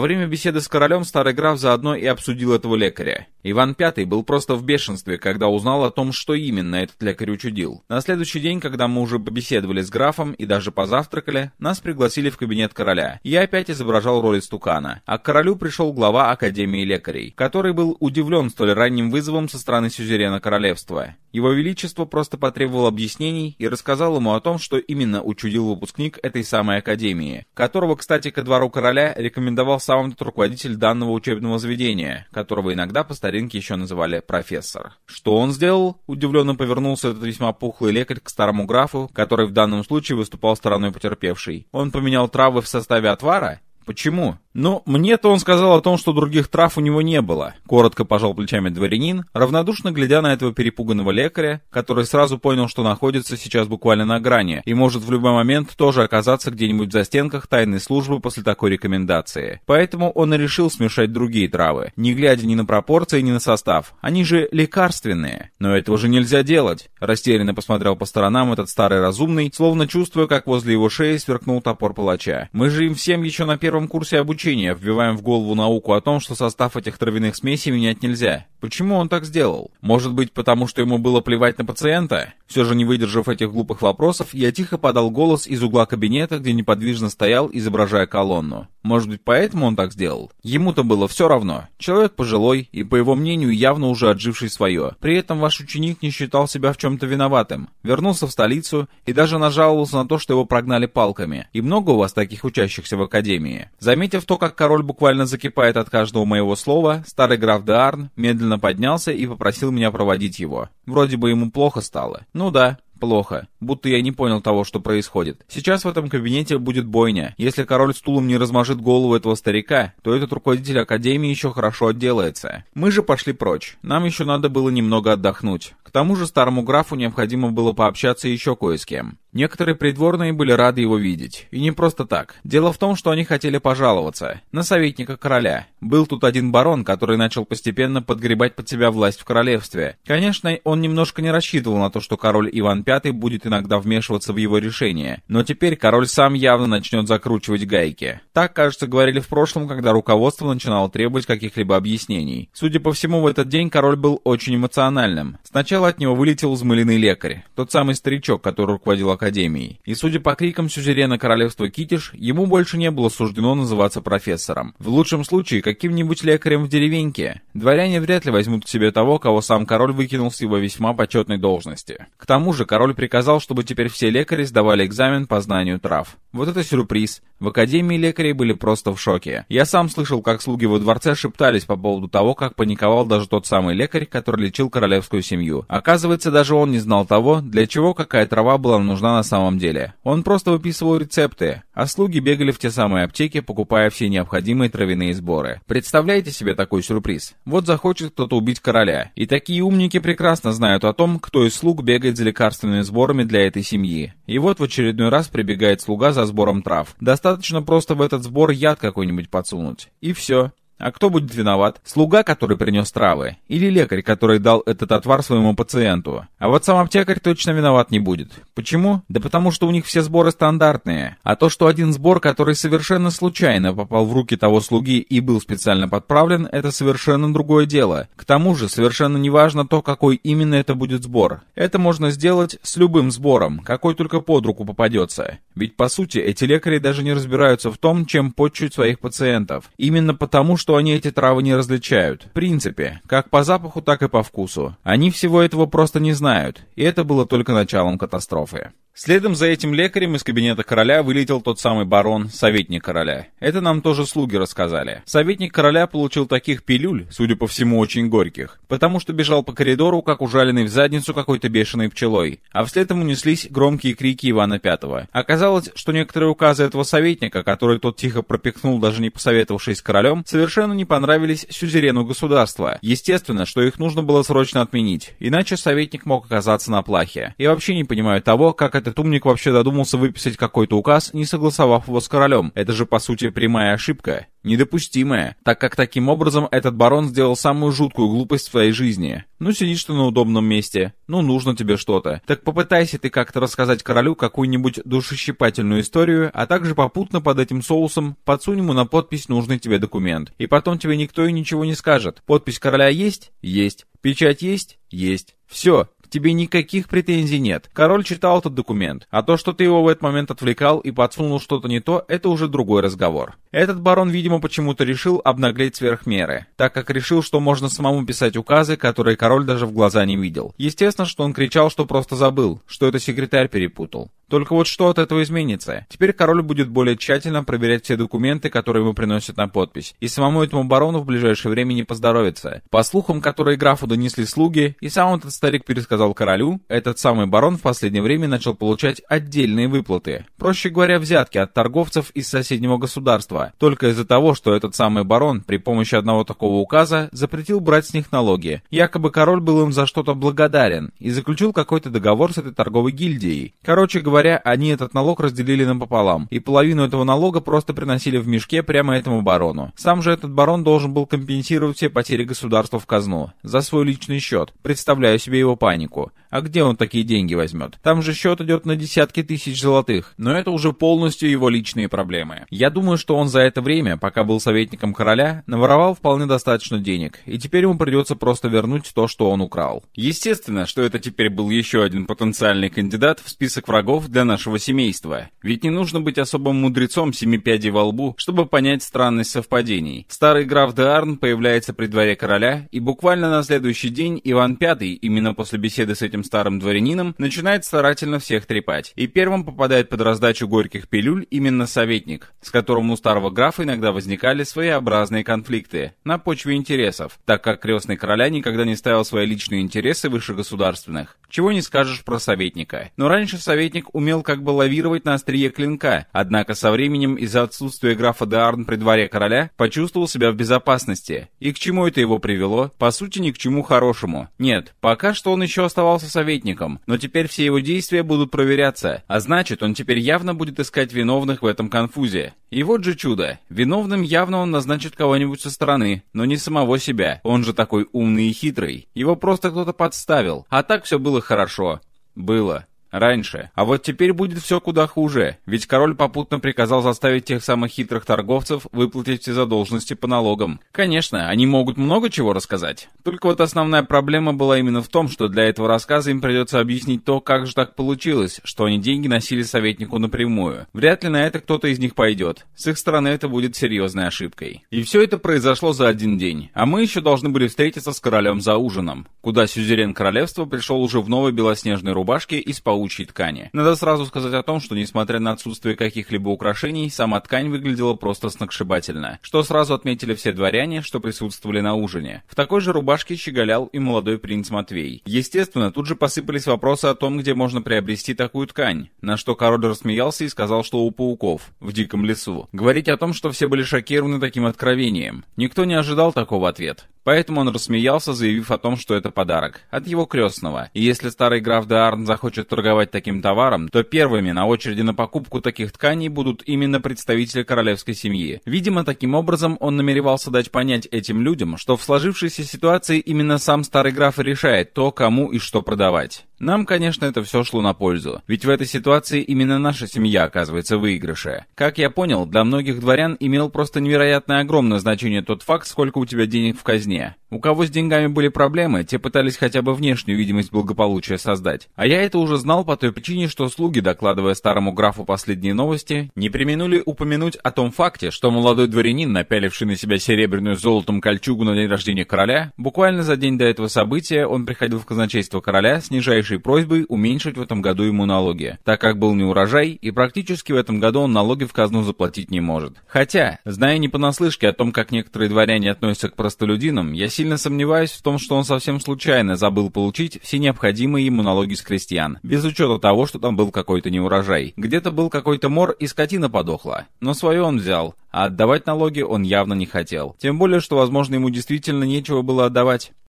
время беседы с королем старый граф заодно и обсудил этого лекаря. Иван Пятый был просто в бешенстве, когда узнал о том, что именно этот лекарь учудил. На следующий день, когда мы уже побеседовали с графом и даже позавтракали, нас пригласили в кабинет короля. Я опять изображал роль стукана. А к королю пришел глава Академии лекарей, который был удивлен столь ранним вызовом со стороны сюзерена королевства. Его Величество просто потребовал объяснений и рассказал ему о том, что именно учудил выпускник этой самой Академии, которого, кстати, ко двору короля рекомендовал сам тот руководитель данного учебного заведения, которого иногда по старинке еще называли профессор. Что он сделал? Удивленно повернулся этот весьма пухлый лекарь к старому графу, который в данном случае выступал стороной потерпевшей. Он поменял травы в составе отвара? Почему? «Ну, мне-то он сказал о том, что других трав у него не было», — коротко пожал плечами дворянин, равнодушно глядя на этого перепуганного лекаря, который сразу понял, что находится сейчас буквально на грани и может в любой момент тоже оказаться где-нибудь в застенках тайной службы после такой рекомендации. Поэтому он и решил смешать другие травы, не глядя ни на пропорции, ни на состав. Они же лекарственные. Но этого же нельзя делать. Растерянно посмотрел по сторонам этот старый разумный, словно чувствуя, как возле его шеи сверкнул топор палача. «Мы же им всем еще на первом курсе обучения лечения вбиваем в голову науку о том, что состав этих травяных смесей менять нельзя? Почему он так сделал? Может быть, потому что ему было плевать на пациента? Все же не выдержав этих глупых вопросов, я тихо подал голос из угла кабинета, где неподвижно стоял, изображая колонну. Может быть, поэтому он так сделал? Ему-то было все равно. Человек пожилой и, по его мнению, явно уже отживший свое. При этом ваш ученик не считал себя в чем-то виноватым. Вернулся в столицу и даже нажаловался на то, что его прогнали палками. И много у вас таких учащихся в академии? Заметив то, как король буквально закипает от каждого моего слова, старый граф де Арн медленно поднялся и попросил меня проводить его. Вроде бы ему плохо стало. Ну да, Плохо. Будто я не понял того, что происходит. Сейчас в этом кабинете будет бойня. Если король стулом не размажет голову этого старика, то этот руководитель академии еще хорошо отделается. Мы же пошли прочь. Нам еще надо было немного отдохнуть. К тому же старому графу необходимо было пообщаться еще кое с кем. Некоторые придворные были рады его видеть. И не просто так. Дело в том, что они хотели пожаловаться. На советника короля. Был тут один барон, который начал постепенно подгребать под себя власть в королевстве. Конечно, он немножко не рассчитывал на то, что король Иван V будет иногда вмешиваться в его решения. Но теперь король сам явно начнет закручивать гайки. Так, кажется, говорили в прошлом, когда руководство начинало требовать каких-либо объяснений. Судя по всему, в этот день король был очень эмоциональным. Сначала от него вылетел взмыленный лекарь. Тот самый старичок, который руководил Академией. И судя по крикам сюзерена королевства Китиш, ему больше не было суждено называться профессором. В лучшем случае, каким-нибудь лекарем в деревеньке. Дворяне вряд ли возьмут к себе того, кого сам король выкинул с его весьма почетной должности. К тому же, король приказал, чтобы теперь все лекари сдавали экзамен по знанию трав. Вот это сюрприз. В Академии лекарей были просто в шоке. Я сам слышал, как слуги во дворце шептались по поводу того, как паниковал даже тот самый лекарь, который лечил королевскую семью. Оказывается, даже он не знал того, для чего какая трава была нужна на самом деле. Он просто выписывал рецепты, а слуги бегали в те самые аптеки, покупая все необходимые травяные сборы. Представляете себе такой сюрприз? Вот захочет кто-то убить короля. И такие умники прекрасно знают о том, кто из слуг бегает за лекарственными сборами для этой семьи. И вот в очередной раз прибегает слуга за сбором трав. Достаточно просто в этот сбор яд какой-нибудь подсунуть. И все. А кто будет виноват? Слуга, который принес травы? Или лекарь, который дал этот отвар своему пациенту? А вот сам аптекарь точно виноват не будет. Почему? Да потому что у них все сборы стандартные. А то, что один сбор, который совершенно случайно попал в руки того слуги и был специально подправлен, это совершенно другое дело. К тому же, совершенно не важно то, какой именно это будет сбор. Это можно сделать с любым сбором, какой только под руку попадется. Ведь по сути, эти лекари даже не разбираются в том, чем подчуть своих пациентов. Именно потому, что что они эти травы не различают. В принципе, как по запаху, так и по вкусу. Они всего этого просто не знают, и это было только началом катастрофы. Следом за этим лекарем из кабинета короля вылетел тот самый барон, советник короля. Это нам тоже слуги рассказали. Советник короля получил таких пилюль, судя по всему, очень горьких, потому что бежал по коридору, как ужаленный в задницу какой-то бешеной пчелой, а вслед ему неслись громкие крики Ивана Пятого. Оказалось, что некоторые указы этого советника, который тот тихо пропихнул, даже не посоветовавшись с королем, совершенно не понравились сюзерену государства. Естественно, что их нужно было срочно отменить, иначе советник мог оказаться на плахе. Я вообще не понимаю того, как это этот умник вообще додумался выписать какой-то указ, не согласовав его с королем. Это же, по сути, прямая ошибка. Недопустимая, так как таким образом этот барон сделал самую жуткую глупость в своей жизни. Ну, сидишь ты на удобном месте, ну, нужно тебе что-то. Так попытайся ты как-то рассказать королю какую-нибудь душещипательную историю, а также попутно под этим соусом подсунь ему на подпись нужный тебе документ. И потом тебе никто и ничего не скажет. Подпись короля есть? Есть. Печать есть? Есть. Все, к тебе никаких претензий нет. Король читал этот документ. А то, что ты его в этот момент отвлекал и подсунул что-то не то, это уже другой разговор. Этот барон, видимо, почему-то решил обнаглеть сверх меры, так как решил, что можно самому писать указы, которые король даже в глаза не видел. Естественно, что он кричал, что просто забыл, что это секретарь перепутал. Только вот что от этого изменится? Теперь король будет более тщательно проверять все документы, которые ему приносят на подпись, и самому этому барону в ближайшее время не поздоровится. По слухам, которые графу донесли слуги, и сам этот старик пересказал королю, этот самый барон в последнее время начал получать отдельные выплаты. Проще говоря, взятки от торговцев из соседнего государства, только из-за того, что этот самый барон при помощи одного такого указа запретил брать с них налоги. Якобы король был им за что-то благодарен и заключил какой-то договор с этой торговой гильдией. Короче говоря, говоря, они этот налог разделили напополам, и половину этого налога просто приносили в мешке прямо этому барону. Сам же этот барон должен был компенсировать все потери государства в казну за свой личный счет. Представляю себе его панику. А где он такие деньги возьмет? Там же счет идет на десятки тысяч золотых. Но это уже полностью его личные проблемы. Я думаю, что он за это время, пока был советником короля, наворовал вполне достаточно денег, и теперь ему придется просто вернуть то, что он украл. Естественно, что это теперь был еще один потенциальный кандидат в список врагов для нашего семейства. Ведь не нужно быть особым мудрецом семи пядей во лбу, чтобы понять странность совпадений. Старый граф де Арн появляется при дворе короля, и буквально на следующий день Иван V, именно после беседы с этим старым дворянином, начинает старательно всех трепать. И первым попадает под раздачу горьких пилюль именно советник, с которым у старого графа иногда возникали своеобразные конфликты на почве интересов, так как крестный короля никогда не ставил свои личные интересы выше государственных. Чего не скажешь про советника. Но раньше советник умел как бы лавировать на острие клинка, однако со временем из-за отсутствия графа де Арн при дворе короля почувствовал себя в безопасности. И к чему это его привело? По сути, ни к чему хорошему. Нет, пока что он еще оставался советником, но теперь все его действия будут проверяться, а значит, он теперь явно будет искать виновных в этом конфузе. И вот же чудо. Виновным явно он назначит кого-нибудь со стороны, но не самого себя. Он же такой умный и хитрый. Его просто кто-то подставил. А так все было хорошо. Было. Раньше. А вот теперь будет все куда хуже, ведь король попутно приказал заставить тех самых хитрых торговцев выплатить все задолженности по налогам. Конечно, они могут много чего рассказать. Только вот основная проблема была именно в том, что для этого рассказа им придется объяснить то, как же так получилось, что они деньги носили советнику напрямую. Вряд ли на это кто-то из них пойдет. С их стороны это будет серьезной ошибкой. И все это произошло за один день. А мы еще должны были встретиться с королем за ужином, куда сюзерен королевства пришел уже в новой белоснежной рубашке из паучьей паучьей ткани. Надо сразу сказать о том, что несмотря на отсутствие каких-либо украшений, сама ткань выглядела просто сногсшибательно, что сразу отметили все дворяне, что присутствовали на ужине. В такой же рубашке щеголял и молодой принц Матвей. Естественно, тут же посыпались вопросы о том, где можно приобрести такую ткань, на что король рассмеялся и сказал, что у пауков, в диком лесу. Говорить о том, что все были шокированы таким откровением. Никто не ожидал такого ответа. Поэтому он рассмеялся, заявив о том, что это подарок от его крестного. И если старый граф де Арн захочет торговать таким товаром, то первыми на очереди на покупку таких тканей будут именно представители королевской семьи. Видимо, таким образом он намеревался дать понять этим людям, что в сложившейся ситуации именно сам старый граф решает то, кому и что продавать. Нам, конечно, это все шло на пользу, ведь в этой ситуации именно наша семья оказывается в выигрыше. Как я понял, для многих дворян имел просто невероятное огромное значение тот факт, сколько у тебя денег в казне. У кого с деньгами были проблемы, те пытались хотя бы внешнюю видимость благополучия создать. А я это уже знал по той причине, что слуги, докладывая старому графу последние новости, не применули упомянуть о том факте, что молодой дворянин, напяливший на себя серебряную золотом кольчугу на день рождения короля, буквально за день до этого события он приходил в казначейство короля с нижайшей просьбой уменьшить в этом году ему налоги, так как был не урожай, и практически в этом году он налоги в казну заплатить не может. Хотя, зная не понаслышке о том, как некоторые дворяне относятся к простолюдинам, я сильно сомневаюсь в том, что он совсем случайно забыл получить все необходимые ему налоги с крестьян, без учета того, что там был какой-то неурожай. Где-то был какой-то мор и скотина подохла. Но свое он взял, а отдавать налоги он явно не хотел. Тем более, что, возможно, ему действительно нечего было отдавать.